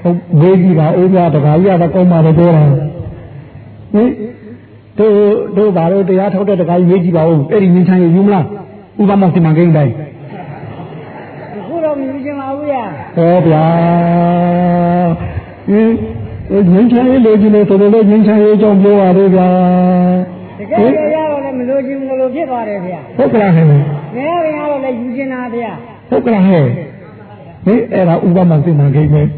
ဟုတ်ဝေးကြီးပါအိုးပြတခါကြီးကတော့ကောင်းပါတယ်ပြောတာဟင်တို့တို့ဘာလို့တရားထုတ်တဲ့တခါကြီးဝေးကြီးပါဦးအဲ့ဒီငင်းချမ်းရယူမလားဥပမာစိမံကိန်းတိုင်းအခုတော့မြင်ချင်ပါဘူးဗျာဟောဗျာဟင်ငင်းချမ်းရေးလိုချင်လို့ဆိုတော့ငင်းချမ်းရေးအကြောင်းပြောရတော့ဗျာတကယ်ကြရတော့လည်းမလို့ချင်ဘူးလို့ဖြစ်ပါတယ်ဗျာဟုတ်ကလားဟဲ့ငယ်ရရင်ကတော့လည်းယူချင်တာဗျာဟုတ်ကလားဟဲ့ဟင်အဲ့ဒါဥပမာစိမံကိန်းပဲမှန်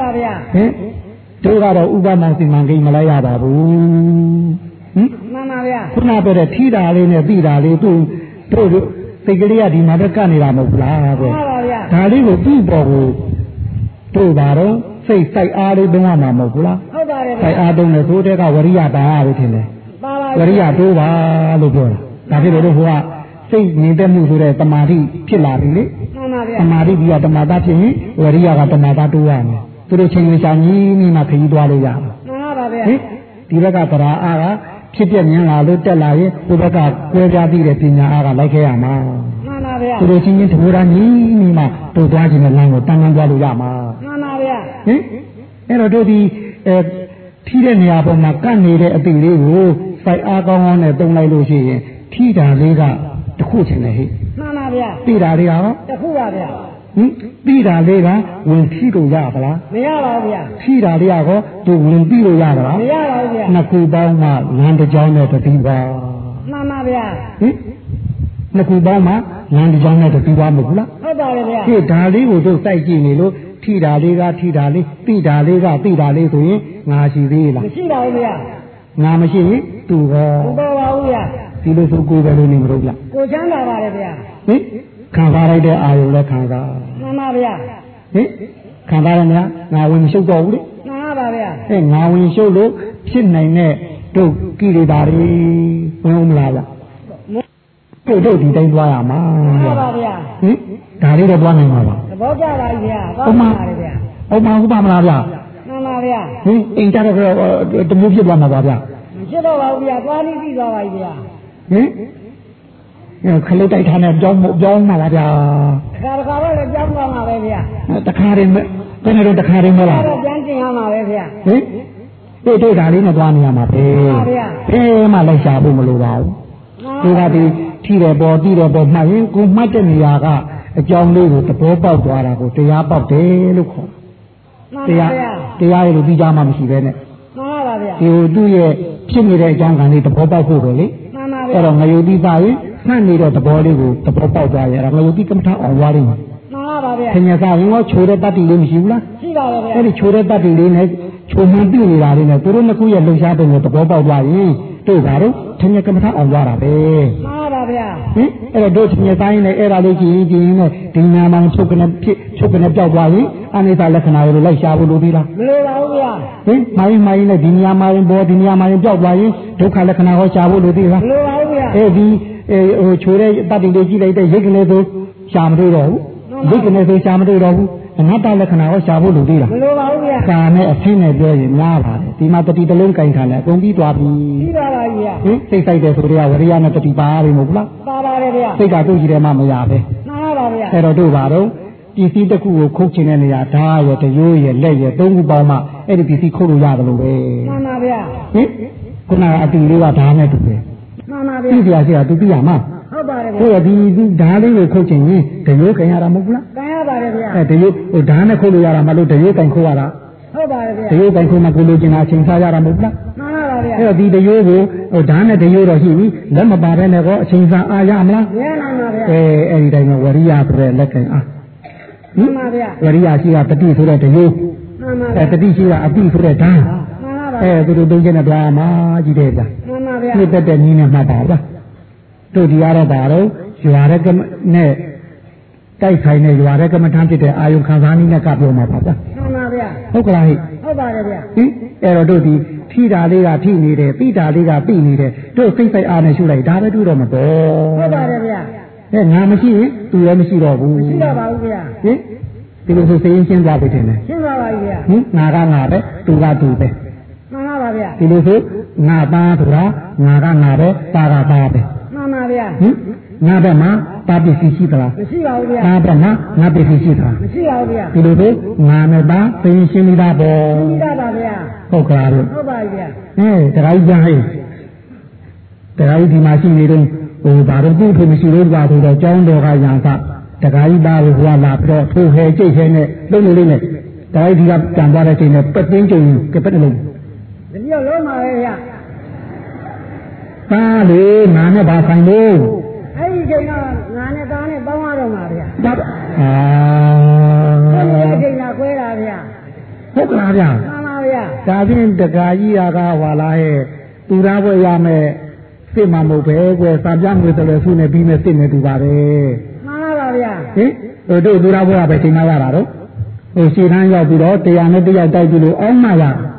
ပါဗျာဟင်တို့ကတော့ဥပမာစိမံကိန်းမလိုက်ရပါဘူးဟင်မှန်ပါဗျာခုနပြောတဲ့ထိတာလေးနဲ့ပြီးတာလေးသူတို့စိတ်ကလေးကဒီမှာပဲကပ်နေတာမဟုတ်ဘူးလားမှကွန်ပါဗျာဒါလေးကိုပြီးပေါ်ကိုတို့ပါတော့စိတ်စိုက်အားလေးသုံးရမှာမဟုတ်ဘူးလားဟုတ်ပါတယ်ဗျာစိုက်အားသုံးတယ်သို့တဲ့ကဝရိယပါရပဲထင်တယ်ပါပါဝရိယတိုးပါလို့ပြောတာဒါဖြစ်လို့ဟိုကစိတ်နေတဲ့မှုဆိုတဲ့တမာတိဖြစ်လာပြီလေမှန်ပါဗျာတမာတိပြီးတော့တမာတာဖြစ်ရင်ဝရိယကတမာတာတိုးရမယ် သူတို့ချိန်ရင်ရှာညီးနေမှခရီးသွားလို့ရမှာမှန်ပါဗျာဟင်ဒီဘက်ကသရာအားကဖြစ်ပြမြင်လာလို့တက်လာရင်ဟိုဘက်ကကွဲပြားပြီးတဲ့ပညာအားကလိုက်ခဲ့ရမှာမှန်ပါဗျာသူတို့ချင်းချင်းတဘူရာညီးနေမှတို့သွားခြင်းနဲ့လမ်းကိုတန်းတန်းသွားလို့ရမှာမှန်ပါဗျာဟင်အဲ့တော့တို့ဒီအဲထီးတဲ့နေရာပေါ်မှာကတ်နေတဲ့အပင်လေးကိုစိုက်အားကောင်းကောင်းနဲ့တုံးလိုက်လို့ရှိရင်ထိတာလေးကတစ်ခုချင်တယ်ဟဲ့မှန်ပါဗျာတိတာလေးကတော့တခုပါဗျာ ဟင်တိတာလေးကဝင်ထိလို့ရပါလားမရပါဘူးဗျာထိတာလေးကတော့သူဝင်ပြီးလို့ရပါလားမရပါဘူးဗျာနှစ်ခုပေါင်းမှလမ်းတစ်ကြောင်းနဲ့တတိပါမှန်ပါဗျာဟင်နှစ်ခုပေါင်းမှလမ်းတစ်ကြောင်းနဲ့တတိပါမဟုတ်ဘူးလားဟုတ်ပါတယ်ဗျာဒီဒါလေးကိုတို့စိုက်ကြည့်နေလို့ထိတာလေးကထိတာလေးတိတာလေးကတိတာလေးဆိုရင်ငါရှိသေးလားမရှိပါဘူးဗျာငါမရှိရင်သူရောမပေါ်ပါဘူးဗျာဒီလိုဆိုကိုယ်ပဲလို့နေမလို့လားကိုချမ်းသာပါတယ်ဗျာဟင် ခံစားလိုက်တဲ့အာယုံလည်းခံစားမှန်ပါဗျာဟင်ခံစားရမလားငါဝင်မရှုပ်တော့ဘူးလေမှန်ပါဗျာအဲငါဝင်ရှုပ်လို့ဖြစ်နိုင်တဲ့တို့ကိလေသာတွေဝင်ဦးမလားဗျတို့တို့ဒီတိုင်းသွားရမှာမှန်ပါဗျာဟင်ဒါလေးတော့သွားနိုင်မှာပါသဘောကျပါပြီဗျာဥပမာပါတယ်ဗျာဥပမာဥပမာမလားဗျမှန်ပါဗျာဟင်အိမ်ကြတော့တမျိုးဖြစ်သွားမှာပါဗျမဖြစ်တော့ပါဘူးဗျာသွားပြီးပြီးသွားပါပြီဗျာဟင်အဲ ခလုတ်တိုက်ထားနဲ့ကြောင်းကြောင်းမှာလားဗျတခါတခါတော့လည်းကြောင်းသွားမှာပဲဗျာတခါရင်ဘယ်နဲ့တော့တခါရင်မလားအဲ့တော့ပြန်ကျင်ရမှာပဲဗျာဟင်တို့တို့ဒါလေးနဲ့သွားနေရမှာပဲပါဗျာဖဲမှလိုက်ရှာဖို့မလိုပါဘူးဒီကဒီထိတယ်ပေါ်တိတယ်ပေါ်မှတ်ရင်ကိုမှတ်တဲ့နေရာကအကြောင်းလေးကိုသဘောပေါက်သွားတာကိုတရားပေါက်တယ်လို့ခေါ်မှန်တပါရားဗျာတရားရဲ့လို့ပြီးကြမှမရှိပဲနဲ့မှန်ပါဗျာဒီဟိုသူ့ရဲ့ဖြစ်နေတဲ့အကြောင်းကံလေးသဘောပေါက်ဖို့ပဲလေမှန်ပါအဲ့ဗျာတော့ငရုတ်တိသားရင် မှတ်နေတဲ့သဘောလေးကိုသဘောပေါက်သွားရတာငရုတ်တိကမ္မထအောင်သွားလိမ့်မယ်မှန်ပါဗျာခင်ဗျာကရင်ကချိုးတဲ့တတ်တိလေးမရှိဘူးလားရှိပါရဲ့ဗျာအဲ့ဒီချိုးတဲ့တတ်တိလေးနဲ့ချိုးမှန်ပြနေတာလေးနဲ့သူတို့နှစ်ခုရဲ့လှုပ်ရှားပုံကိုသဘောပေါက်သွားရင်တို့ကတော့ခင်ဗျာကမ္မထအောင်သွားတာပဲမှန်ပါဗျာဟင်အဲ့တော့တို့ခင်ဗျာတိုင်းနဲ့အဲ့ဒါလေးကြည့်ရင်ကြည့်ရင်နဲ့ဒီနာမှာချုပ်ကနေဖြစ်ချုပ်ကနေပြောက်သွားရင်အနိစ္စလက္ခဏာကိုလိုက်ရှာဖို့လိုသေးလားမလိုပါဘူးဗျာဟင်မိုင်းမိုင်းနဲ့ဒီနေရာမှာရင်ပေါ်ဒီနေရာမှာရင်ပြောက်သွားရင်ဒုက္ခလက္ခဏာဟောရှာဖို့လိုသေးလားမလိုပါဘူးဗျာအဲဒီအဲ ဟိုချိုးတဲ့တတ်တင်လေးကြည့်လိုက်တဲ့ရိတ်ကနေဆိုရှာမတွေ့တော့ဘူးရိတ်ကနေဆိုရှာမတွေ့တော့ဘူးအနတ္တလက္ခဏာဟောရှာဖို့လိုသေးလားမလိုပါဘူးဗျာကာနဲ့အဖင်းနဲ့ပြောရင်များပါတယ်ဒီမှာတတိတလုံးကင်ထားတယ်အကုန်ပြီးသွားပြီရှိပါပါဗျာဟင်စိတ်ဆိုင်တယ်ဆိုတော့ဝရိယနဲ့တတိပါပြီမဟုတ်ဘူးလားပါပါတယ်ဗျာစိတ်ကတို့ကြည့်တယ်မှမရပဲမှန်ပါဗျာအဲ့တော့တို့ပါတော့ပစ္စည်းတစ်ခုကိုခုတ်ချင်တဲ့နေရာဓာတ်ရတရိုးရလက်ရသုံးခုပေါင်းမှအဲ့ဒီပစ္စည်းခုတ်လို့ရတယ်လို့ပဲမှန်ပါဗျာဟင်ခုနကအတူလေးကဓာတ်နဲ့တူတယ် မှန်ပါပြဗျာည့်စရာရှိတာသူသိရမှာဟုတ်ပါတယ်ဗျာဟိုဒီဒီဓာတ်လေးကိုခုတ်ချင်ရင်တရိုးခင်ရတာမဟုတ်ဘူးလားကံရပါတယ်ဗျာအဲတရိုးဟိုဓာတ်နဲ့ခုတ်လို့ရတာမလို့တရိုးကင်ခုတ်ရတာဟုတ်ပါတယ်ဗျာတရိုးကင်ခုတ်မှကိုလိုချင်တာအချိန်စားရတာမဟုတ်ဘူးလားမှန်ပါဗျာအဲ့တော့ဒီတရိုးကိုဟိုဓာတ်နဲ့တရိုးတော့ရှိပြီလက်မပါတဲ့နဲ့ကောအချိန်စားအားရမလားရနိုင်ပါဗျာအဲအဲ့ဒီတိုင်းမှာဝရိယဆိုတဲ့လက်ကင်အားမှန်ပါဗျာဝရိယရှိတာတတိဆိုတဲ့တရိုးမှန်ပါအဲဗျာတတိရှိတာအပိဆိုတဲ့ဓာတ်မှန်ပါဗျာအဲသူတို့သုံးချက်နဲ့တွားမှာကြီးတယ်ဗျာမှန် ပါဗျာနှစ်သက်တဲ့နည်းနဲ့မှတ်ပါဗျာတို့ဒီကတော့ပါတော့ရွာတဲ့ကနဲ့တိုက်ဆိုင်တဲ့ရွာတဲ့ကမ္မထမ်းဖြစ်တဲ့အာယုခံစားနည်းနဲ့ကပြောမှာပါဗျာမှန်ပါဗျာဟုတ်ကလားဟိဟုတ်ပါတယ်ဗျာဟင်အဲ့တော့တို့ဒီထိတာလေးကထိနေတယ်ပိတာလေးကပိနေတယ်တို့စိတ်ဆိုင်အားနဲ့ရှုလိုက်ဒါပဲတွေ့တော့မှာပေါ့ဟုတ်ပါတယ်ဗျာအဲငါမရှိရင်သူလည်းမရှိတော့ဘူးမရှိတော့ပါဘူးဗျာဟင်ဒီလိုဆိုစိတ်ရင်းရှင်းကြပြီထင်တယ်ရှင်းပါပါပြီဗျာဟင်ငါကငါပဲသူကသူပဲမှန် ပါပါဗျာဒီလိုဆိုငါသားဆိုတာငါကငါပဲသားကသားပဲမှန်ပါဗျာဟင်ငါဘက်မှာတာပစ္စည်းရှိသလားမရှိပါဘူးဗျာသားဘက်မှာငါပစ္စည်းရှိသလားမရှိပါဘူးဗျာဒီလိုဆိုငါနဲ့သားသိရင်ရှင်းပြီးသားပေါ့ရှိတာပါဗျာဟုတ်ကလားလို့ဟုတ်ပါပြီဗျာဟဲ့တရားကြီးကြားဟဲ့တရားကြီးဒီမှာရှိနေတော့ဟိုဘာလို့သူ့ဖို့မရှိလို့ပါဆိုတော့ကျောင်းတော်ကရံစတရားကြီးသားကိုဟိုကလာပြီးတော့ထိုးဟဲကြိတ်ဟဲနဲ့လုံးလုံးလေးနဲ့တရားကြီးကကြံသွားတဲ့ချိန်နဲ့ပက်သိန်းကျုံကပက်တယ်လို့ တတိယလုံးပါပဲဗျာသားလေငါနဲ့ဘာဆိုင်လို့အဲ့ဒီချိန်ကငါနဲ့သားနဲ့ပေါင်းရတော့မှာဗျာအာအဲ့ဒီချိန်ကခွဲတာဗျာဟုတ်ကလားဗျာမှန်ပါဗျာဒါဖြင့်တကာကြီးရာကဟွာလာရဲ့သူသားဘွယ်ရမယ်စစ်မှာမဟုတ်ပဲကွယ်စာပြငွေတလဲစုနေပြီးမဲ့စစ်နေတူပါပဲမှန်ပါပါဗျာဟင်ဟိုတို့သူသားဘွယ်ကပဲချိန်မရတာတော့ဟိုရှည်ထမ်းရောက်ပြီးတော့တရားနဲ့တရားတိုက်ပြီးလို့အောင်းမှရမှ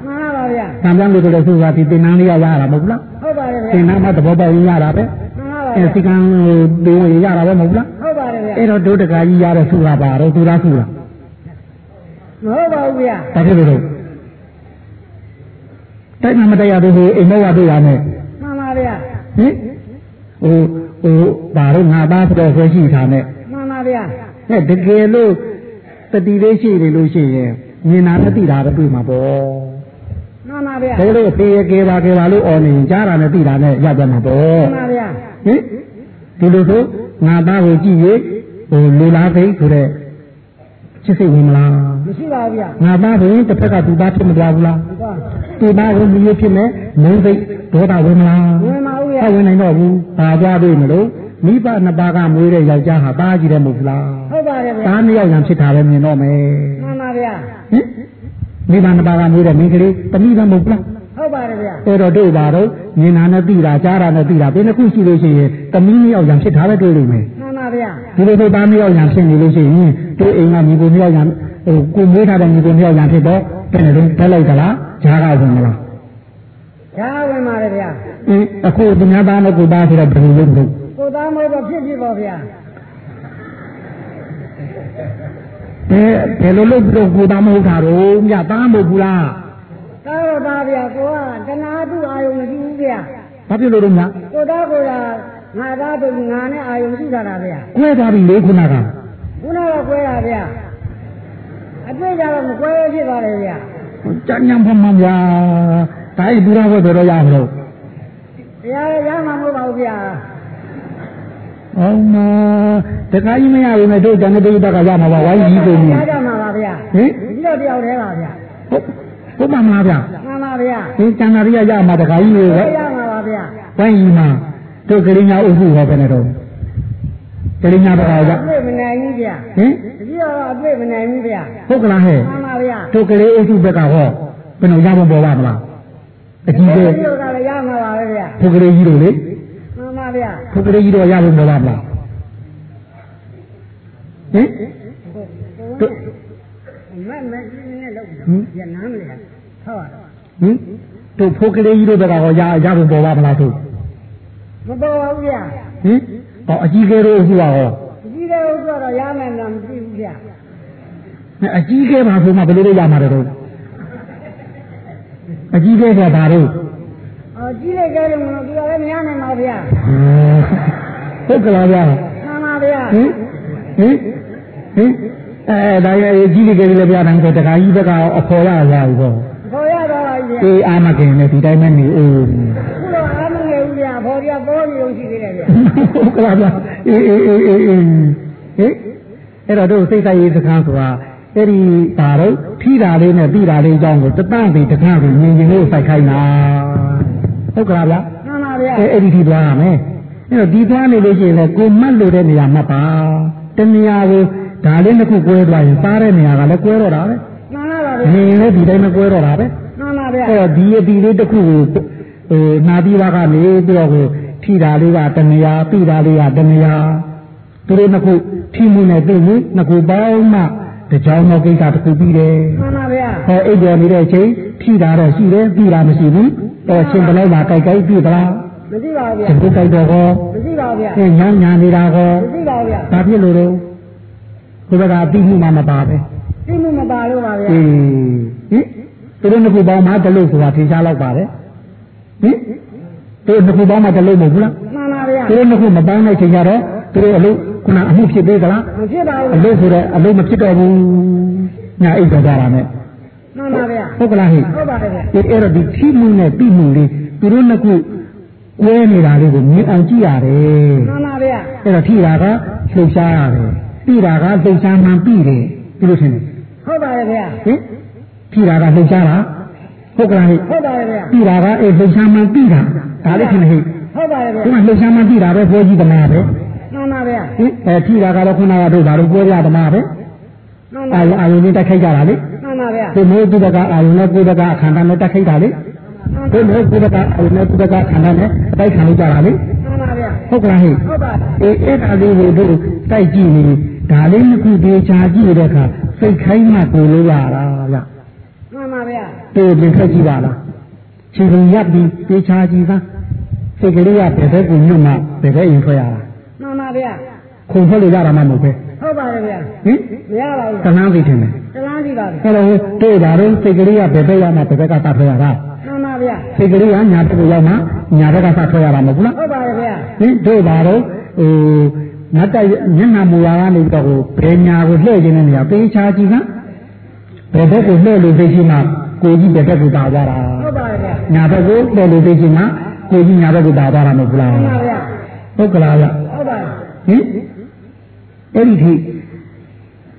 န်ပါပါဗျာစာပြငွေတလဲစုကဒီတင်နန်းလေးရရတာမဟုတ်ဘူးလားဟုတ်ပါတယ်ဗျာတင်နန်းမှာသဘောပေါက်ရင်ရတာပဲမှန်ပါပါအဲဗျာစီကံဟိုဒေဝရရတာပဲမဟုတ်ဘူးလားဟုတ်ပါတယ်ဗျာအဲ့တော့တို့တကာကြီးရတဲ့စုကပါတော့သူသားစုလားမဟုတ်ပါဘူးဗျာဒါဖြစ်လို့တော့တိုက်မှမတိုက်ရသေးဘူးအိမ်မောကတွေ့ရမယ်မှန်ပါဗျာဟင်ဟိုဟိုဘာလို့ငါသားဆိုတော့ဆွဲရှိတာနဲ့မှန်ပါဗျာဟဲ့တကယ်လို့တတိလေးရှိနေလို့ရှိရင်မြင်တာနဲ့သိတာပဲတွေ့မှာပေါ့မှ န်မှန်ပါဗျာဒါလို့ဖေးရကေပါကေပါလို့အော်နေရင်ကြားတာနဲ့သိတာနဲ့ရပ်သွားမှာပေါ့မှန်ပါဗျာဟင်ဒီလိုဆိုငါသားကိုကြည့်၍ဟိုလူလားသိဆိုတဲ့ချစ်စိတ်ဝင်မလားမရှိပါဘူးဗျာငါသားဆိုရင်တစ်ဖက်ကသူသားဖြစ်မသွားဘူးလားဟုတ်ပါသူသားကိုမြည်ဖြစ်မယ်မုန်းစိတ်ဒေါသဝင်မလားဝင်ပါဦးဗျာဟဲ့ဝင်နိုင်တော့ဘူးဘာကြပြီမလို့မိဘနှစ်ပါးကမွေးတဲ့ယောက်ျားဟာသားကြီးတယ်မဟုတ်ဘူးလားဟုတ်ပါတယ်ဗျာသားနှစ်ယောက်ရံဖြစ်တာပဲမြင်တော့မယ်မှန်ပါဗျာဟင် မိဘနှစ်ပါးကမွေးတဲ့မိန်းကလေးတမိပဲမဟုတ်ဘူးလားဟုတ်ပါတယ်ဗျာအဲ့တော့တို့ပါတော့မြင်တာနဲ့သိတာကြားတာနဲ့သိတာဘယ်နှခုရှိလို့ရှိရင်တမိနှစ်ယောက်ရံဖြစ်တာပဲတွေ့လို့မယ်မှန်ပါဗျာဒီလိုဆိုသားနှစ်ယောက်ရံဖြစ်နေလို့ရှိရင်တို့အိမ်ကမိကိုနှစ်ယောက်ရံဟိုကိုမွေးထားတဲ့မိကိုနှစ်ယောက်ရံဖြစ်တော့ဘယ်နဲ့လုံးတက်လိုက်ကြလားဈာကဝင်မလားဒါဝင်ပါတယ်ဗျာအင်းအခုဒီများသားနဲ့ကိုသားဆိုတော့ဘယ်လိုလုပ်လို့ကိုသားမိုးတော့ဖြစ်ဖြစ်ပါဗျာ ဘယ်ဘယ်လိုလုပ်ပြီးတော့ကိုသားမဟုတ်တာတော့မြတ်သားမဟုတ်ဘူးလားသားတော့သားဗျာကိုကတနာသူအာယုံမရှိဘူးဗျာဘာဖြစ်လို့လဲမြတ်ကိုသားကိုကငါသားတို့ငါနဲ့အာယုံရှိတာလားဗျာကွဲသွားပြီလေခုနကခုနကကွဲတာဗျာအတွေ့ကြတော့မကွဲဖြစ်သွားတယ်ဗျာကြညံဖမှန်ဗျာဒါဤဘူရာဘွယ်တော့ရမလို့တရားရရမှာမဟုတ်ပါဘူးဗျာ ဟုတ်မတခါကြီးမရဘူးနဲ့တို့တန်တဲ့ဒိဋ္ဌကရမှာပါဝိုင်းကြီးကုန်ပြီရကြမှာပါဗျာဟင်ဒီတော့တယောက်တည်းပါဗျာဟုတ်ဟုတ်ပါမလားဗျာမှန်ပါဗျာဒီတန်တာရိယရမှာတခါကြီးလေရရမှာပါဗျာဝိုင်းကြီးမှာတို့ကလေးညာအုပ်စုဟောပဲနဲ့တော့ကလေးညာဘက်ကရအတွေ့မနိုင်ဘူးဗျာဟင်ဒီတော့အတွေ့မနိုင်ဘူးဗျာဟုတ်ကလားဟဲ့မှန်ပါဗျာတို့ကလေးအုပ်စုဘက်ကဟောဘယ်လိုရမပေါ်ပါမလားအကြီးပဲဒီတော့ကလည်းရမှာပါပဲဗျာဖုတ်ကလေးကြီးတို့လေမှန်ပါ ဗျာဖုတ်ကလေးကြီးတော့ရဖို့မလားမလားဟင်တို့မက်မက်နဲ့လောက်ရနမ်းလေဟုတ်ပါတော့ဟင်တို့ဖုတ်ကလေးကြီးတို့ဘက်ကဟောရရဖို့ပေါ်ပါမလားတို့မတော်ပါဘူးဗျာဟင်ဟောအကြီးကဲတို့အုပ်စုကဟောဒီတဲ့ဥစ္စာတော့ရမယ်လားမသိဘူးဗျာအကြီးကဲပါဆိုမှဘယ်လိုလုပ်ရမှာလဲတို့အကြီးကဲကဘာတို့အော် ကြီးလိုက်ကြတယ်မလို့ဒီကလည်းမရနိုင်ပါဗျာဟုတ်ကလားဗျာမှန်ပါဗျာဟင်ဟင်ဟင်အဲဒါရအကြီးကဲကလေးလည်းဗျာတိုင်းဆိုတခါကြီးဘက်ကအဖော်ရရဘူးပေါ့ခေါ်ရတော့ပါဗျာအေးအာမခင်နဲ့ဒီတိုင်းပဲနေအိုးခုတော့အားမငယ်ဘူးဗျာဘော်ရပေါ်နေလို့ရှိသေးတယ်ဗျာဟုတ်ကလားဗျာအေးအေးအေးအေးအေးဟင်အဲ့တော့တို့စိတ်ဆိုင်ရေးစကားဆိုတာအဲ့ဒီဒါတော့ထိတာလေးနဲ့ပြီးတာလေးအကြောင်းကိုတပန့်ပြီးတခါပြီးမြင်မြင်လေးစိုက်ခိုင်းတာ ဟုတ်ကလားဗျာမှန်ပါဗျာအဲအဲ့ဒီထိသွားရမယ်အဲ့တော့ဒီသွားနေလို့ရှိရင်လည်းကိုမှတ်လို့တဲ့နေရာမှတ်ပါတနေရာကိုဒါလေးတစ်ခုကွဲသွားရင်စားတဲ့နေရာကလည်းကွဲတော့တာပဲမှန်ပါဗျာနေလည်းဒီတိုင်းမကွဲတော့တာပဲမှန်ပါဗျာအဲ့တော့ဒီအတီလေးတစ်ခုကိုဟိုနာပြီးပါကနေပြီးတော့ကိုထိတာလေးကတနေရာပြီးတာလေးကတနေရာသူတို့နှစ်ခုထိမှုနဲ့ပြီးမှုနှစ်ခုပေါင်းမှတကြောင်တော့ကိစ္စတစ်ခုပြီးတယ်မှန်ပါဗျာဟောအိပ်တော်နေတဲ့အချိန်ထိတာတော့ရှိတယ်ပြီးတာမရှိဘူး အဲ့ရှင်ဘယ်လောက်မှကြိုက်ကြိုက်ပြီးသလားမရှိပါဘူးဗျာရှင်ကိုကြိုက်တော့ဟောမရှိပါဘူးဗျာအဲညာညာနေတာဟောမရှိပါဘူးဗျာဘာဖြစ်လို့လဲကိုယ်ကအပြီးမှုမှမပါပဲသိမှုမပါလို့ပါဗျာအေးဟင်သူတို့နှစ်ခုပေါင်းမှတလို့ဆိုတာထင်ရှားလောက်ပါတယ်ဟင်သူတို့နှစ်ခုပေါင်းမှတလို့မဟုတ်ဘူးလားမှန်ပါဗျာသူတို့နှစ်ခုမပေါင်းတဲ့ချိန်ကျတော့သူတို့အလုပ်ခုနအမှုဖြစ်သေးသလားမဖြစ်ပါအဘူးလုပ်ဆိုတော့အလုပ်မဖြစ်တော့ဘူးညာအိတ်တော်ကြတာနဲ့ မှန်ပါဗျာဟုတ်ကလားဟိဟုတ်ပါတယ်ဗျာဒီအဲ့တော့ဒီထိမှုနဲ့ပြီးမှုလေးသူတို့နှစ်ခုကွဲနေတာလေးကိုမြင်အောင်ကြည့်ရတယ်မှန်ပါဗျာအဲ့တော့ထိတာကလှုပ်ရှားရတယ်ပြီးတာကလှုပ်ရှားမှန်ပြီးတယ်ဒီလိုထင်တယ်ဟုတ်ပါတယ်ဗျာဟင်ထိတာကလှုပ်ရှားတာဟုတ်ကလားဟိဟုတ်ပါတယ်ဗျာပြီးတာကအေးလှုပ်ရှားမှန်ပြီးတာဒါလေးထင်တယ်ဟိဟုတ်ပါတယ်ဗျာဒီမှာလှုပ်ရှားမှန်ပြီးတာပဲဘောကြီးသမားပဲမှန်ပါဗျာဟင်အဲထိတာကတော့ခုနကတို့ဘာလို့ပွဲရသမားပဲမှန်ပါအာယအာယုန်နဲ့တက်ခိုက်ကြတာလေမှန်ပါ ဗျာဒီမိုးသူတကအာယုန်နဲ့ကိုယ်တကအခန္ဓာနဲ့တက်ခိုက်တာလေဒီမိုးကိုယ်တကအာယုန်နဲ့ကိုယ်တကအခန္ဓာနဲ့အတိုက်ခံလို့ကြတာလေမှန်ပါဗျာဟုတ်ကလားဟိဟုတ်ပါအေးအဲ့ဒါလေးကိုတို့တိုက်ကြည့်နေဒါလေးတစ်ခုသေးချာကြည့်တဲ့အခါစိတ်ခိုင်းမှကိုလို့ရတာဗျမှန်ပါဗျာတို့ပြင်ထွက်ကြည့်ပါလားခြေရင်ရပ်ပြီးသေချာကြည့်သားစိတ်ကလေးကဘယ်ဘက်ကိုညွတ်မှဘယ်ဘက်ရင်ထွက်ရတာမှန်ပါဗျာခုန်ထွက်လို့ရတာမှမဟုတ်ပဲ ဟုတ်ပါတယ်ဗျာဟင်မရပါဘူးတနာသိတယ်မယ်တလားစီပါဗျာအဲ့တော့တို့ဒါတော့စိတ်ကလေးကဘယ်ဘက်ရမှဘယ်ဘက်ကတတ်ထွက်ရတာမှန်ပါဗျာစိတ်ကလေးကညာဘက်ကိုရောက်မှညာဘက်ကတတ်ထွက်ရတာမဟုတ်ဘူးလားဟုတ်ပါတယ်ဗျာဟင်တို့ဒါတော့ဟိုနတ်တိုက်မျက်နှာမူရာကနေတော့ဟိုဘယ်ညာကိုလှည့်ခြင်းတဲ့နေရာသေချာကြည့်ကဘယ်ဘက်ကိုလှည့်လို့သိရှိမှကိုကြီးဘယ်ဘက်ကိုတာကြတာဟုတ်ပါညာဘက်ကိုပေါ်လို့သိချင်းမှာကိုကြီးညာဘက်ကိုပါသွားတာမဟုတ်ဘူးလားမှန်ပါဗျာဟုတ်ကလားဗျဟုတ်ပါဟင် အဲ့ဒီထိ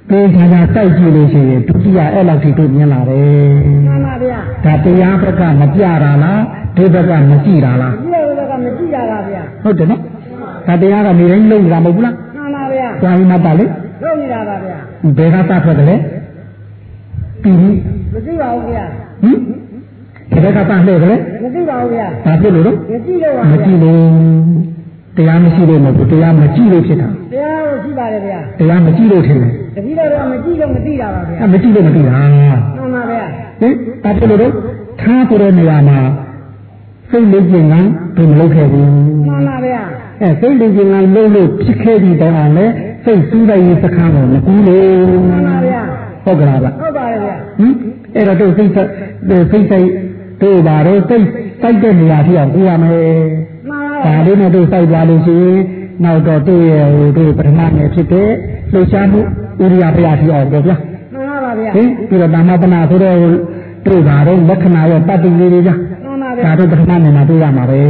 ပေခြားခြားစိုက်ကြည့်လို့ရှိရင်ဒုတိယအဲ့လောက်ထိတို့မြင်လာတယ်မှန်ပါဗျာဒါတရားဘက်ကမပြတာလားဒီဘက်ကမကြည့်တာလားဒီလိုလိုကမကြည့်ရတာဗျာဟုတ်တယ်နော်ဒါတရားကနေတိုင်းလုံးနေတာမဟုတ်ဘူးလားမှန်ပါဗျာကြာရင်မပါလေလုပ်နေတာပါဗျာဘယ်ကတတ်ထွက်တယ်လဲပြီးပြီမသိပါဘူးဗျာဟင်ဘယ်ကတတ်လှည့်တယ်လဲမသိပါဘူးဗျာဘာဖြစ်လို့လဲမကြည့်လို့ပါမဗျာကြည့်လို့ တရားမရှိလို့မဟုတ်ဘူးတရားမကြည့်လို့ဖြစ်တာတရားကိုရှိပါတယ်ဗျာတရားမကြည့်လို့ထင်တယ်တတိတော်တော့မကြည့်လို့မသိတာပါဗျာအဲမကြည့်လို့မသိတာမှန်ပါဗျာဟင်ဘာဖြစ်လို့လဲထားဆိုတဲ့နေရာမှာစိတ်လေးကျင်ကဘယ်မလုပ်ခဲ့ဘူးမှန်ပါဗျာအဲစိတ်လေးကျင်ကလုံးလို့ဖြစ်ခဲ့ပြီးတော့အောင်လဲစိတ်စူးလိုက်ရေးစခန်းကိုမကူးလို့မှန်ပါဗျာဟုတ်ကလားဗျဟုတ်ပါတယ်ဗျာဟင်အဲ့တော့တို့စိတ်စိတ်စိတ်စိတ်တို့ပါတော့စိတ်စိုက်တဲ့နေရာထိအောင်ကြည့်ရမယ်မှန်ပါ ဒါလေးနဲ့တို့စိုက်သွားလို့ရှိရင်နောက်တော့တို့ရဲ့ဟိုတို့ပထမနယ်ဖြစ်တဲ့လှူရှားမှုဥရိယပယထိအောင်တော့ဗျာမှန်ပါဗျာဟင်ပြီးတော့ဓမ္မပနာဆိုတော့တို့ပါတော့လက္ခဏာရဲ့တတ္တိလေးတွေဗျာမှန်ပါဗျာဒါတို့ပထမနယ်မှာတွေ့ရမှာပဲ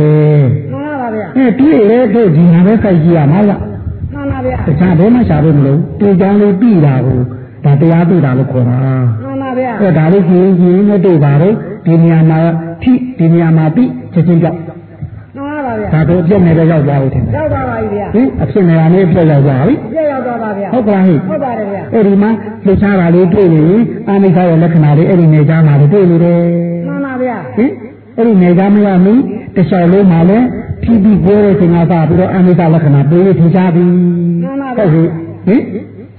မှန်ပါဗျာအဲတွေ့ရတဲ့တို့ဒီမှာပဲစိုက်ကြည့်ရမှာဗျမှန်ပါဗျာတခြားဘယ်မှရှာလို့မလို့တွေ့ကြောင်းလေးပြီးတာကိုဒါတရားတွေ့တာလို့ခေါ်တာမှန်ပါဗျာအဲဒါလေးကြည့်ရင်နဲ့တွေ့ပါတော့ဒီနေရာမှာထိဒီနေရာမှာပြီးချက်ချင်းကြောက်မှန် ပါဗျာဒါတို့အပြည့်နဲ့တော့ရောက်သွားပြီထင်တယ်ရောက်သွားပါပြီဗျာဟင်အဖြစ်နေရာလေးအပြည့်ရောက်သွားပြီပြည့်ရောက်သွားပါဗျာဟုတ်ကလားဟိဟုတ်ပါတယ်ဗျာအဲ့ဒီမှာလှူရှားတာလေးတွေ့နေရင်အာမိခရဲ့လက္ခဏာလေးအဲ့ဒီနေသားမှာတွေ့နေတယ်မှန်ပါဗျာဟင်အဲ့ဒီနေသားမရမီတခြားလေးမှာလည်းဖြီးပြီးပွဲတဲ့ချိန်ကစပြီးတော့အာမိခလက္ခဏာတွေ့ရထင်ရှားပြီဟုတ်ဟိဟင်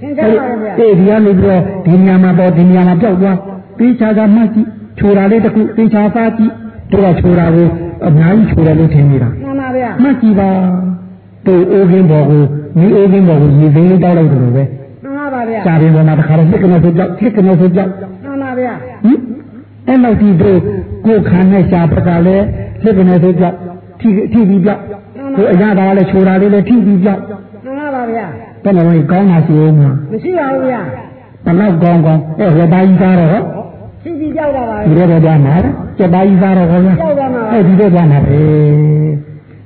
သင်္ကြန်ပါဗျာအဲ့ဒီကနေပြီးတော့ဒီနေရာမှာတော့ဒီနေရာမှာပြောက်သွားပြီးခြားခြားမှတ်ကြည့်ခြူတာလေးတစ်ခုပြီးခြားစားကြည့်တို့ကခြူတာကို အများကြီးခြူတယ်လို့ထင်နေတာမှန်ပါဗျာမှတ်ကြည့်ပါတို့အိုးကင်းပေါ်ကိုမိအိုးကင်းပေါ်ကိုရေသိမ်းလေးတောက်လိုက်တယ်လို့ပဲမှန်ပါဗျာရှားရင်ပေါ်မှာတခါတော့ဖြစ်ကနေဆိုကြောက်ဖြစ်ကနေဆိုကြောက်မှန်ပါဗျာဟင်အဲ့လောက်ဒီတို့ကိုယ်ခံနဲ့ရှားဘက်ကလည်းဖြစ်ကနေဆိုကြောက်ထိထိပြီးကြောက်ကိုအရာတာလည်းချိုတာလေးလည်းထိပြီးကြောက်မှန်ပါဗျာဘယ်လိုလဲကောင်းတာရှိဦးမှာမရှိပါဘူးဗျာဘလောက်ကောင်းကောင်းအဲ့ရတိုင်းသားတော့ရှိပြီး ကြောက်တာပါဒီလိုတော့ကြမှာစက်တိုင်းသားတော့ခေါ်ရကြောက်တာမှာပါအဲ့ဒီတော့ကြမှာပဲ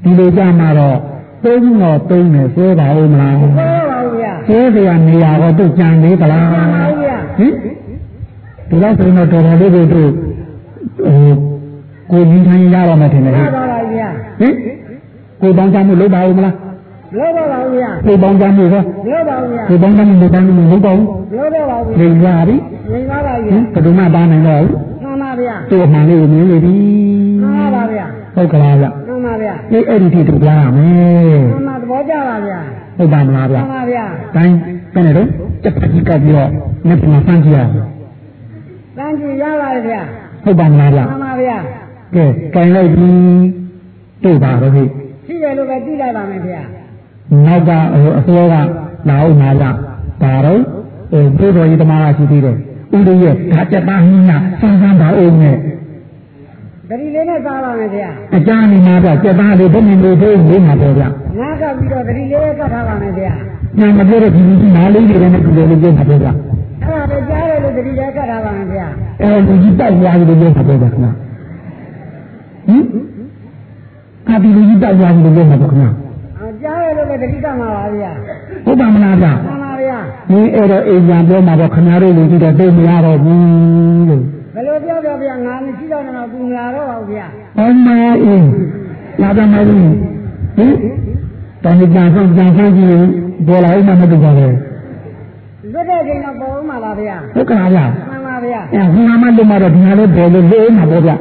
ဒီလိုကြမှာတော့သုံးတော့သုံးမယ်ဆိုပါဦးမလားဟုတ်ပါဘူးဗျာသေးစရာနေရာတော့သူကြံသေးသလားမှန်ပါဘူးဗျာဟင်ဒီလောက်ဆိုရင်တော့တော်တော်လေးကိုသူဟိုကိုကြီးထိုင်ရတော့မှထင်တယ်ရဟင်ပါပါဗျာဟင်ကိုပေါင်းကြမှုလုပ်ပါဦးမလား လို့ပါပါဗျာကိုပေါင်းကြမှုရောလို့ပါဗျာကိုပေါင်းကြမှုလုပ်ပါမှုလုပ်ပါဦးလို့ပါပါနေဗျာရပြီနေပါပါဟဗျာင်ဘယ်သူမှပါနိုင်တော့ဘူးမှန်ပါဗျာသူ့အမှန်လေးကိုမြင်နေပြီမှန်ပါဗျာဟုတ်ကလားဗျမှန်ပါဗျာအေးအဲ့ဒီထိတူကြားရမယ်မှန်ပါသဘောကျပါဗျာဟုတ်ပါမလားဗျမှန်ပါဗျာတိုင်းပြန်နေတော့တက်ပတ်ကြီးကပ်ပြီးတော့နေပြန်ဆန်းကြည့်ရအောင်တန်းကြည့်ရပါတယ်ဗျာဟုတ်ပါမလားဗျမှန်ပါဗျာကဲကြင်လိုက်ပြီတွေ့ပါတော့ဟိရှိတယ်လို့ပဲကြည့်လိုက်ပါမယ်ဗျာ နောက်ကဟိုအစိုးရကလာအောင်လာကြဒါတော့ဟိုပြည်တော်ကြီးတမကရှိသေးတယ်ဥရိရဲ့ဓာတ်ပါဟင်းကစမ်းစမ်းပါအောင်နဲ့ဂရီလေးနဲ့စားပါမယ်ဗျာအကြနေမှာပြစက်သားလေးဘယ်နည်းလို့သေးနေမှာပေါ့ဗျနားကပ်ပြီးတော့ဂရီလေးကတ်ထားပါမယ်ဗျာညာမပြောတဲ့ဒီကြီးနားလေးတွေနဲ့ဒီလိုလေးပြောမှာပေါ့ဗျအဲ့ဒါပဲကြားရလို့ဂရီလေးကတ်ထားပါမယ်ဗျာအဲ့ဒီကြီးတက်သွားပြီလို့ပြောမှာပေါ့ဗျခင်ဗျဟင်အဒီလူကြီးတက်သွားပြီလို့ပြောမှာပေါ့ခင်ဗျအော် ကြားရလို့ပဲဂရီကတ်မှာပါဗျာဟုတ်ပါမလားဗျမှန်ပါဗျာဒီအဲ့တော့အိမ်ညာပြောမှာပေါ့ခင်ဗျားတို့လူကြီးတော့သိမရတော့ဘူးလို့ဘယ်လိုပြောပြောဗျာငါမရှိတော့တော့ဘူးလာတော့ပါဗျာအမအင်းလာကြမှာဘူးဟင်တန်ကြံဆောင်ကြံဆောင်ကြည့်ပေါ်လာဦးမှမတူပါဘူးလွတ်တဲ့ချိန်တော့ပေါ်ဦးမှာပါဗျာဟုတ်ကဲ့ဗျာမှန်ပါဗျာအဲဟိုမှာလို့မတော့ဒီဟာလေးပေါ်လို့လေးမှာပေါ့ဗျ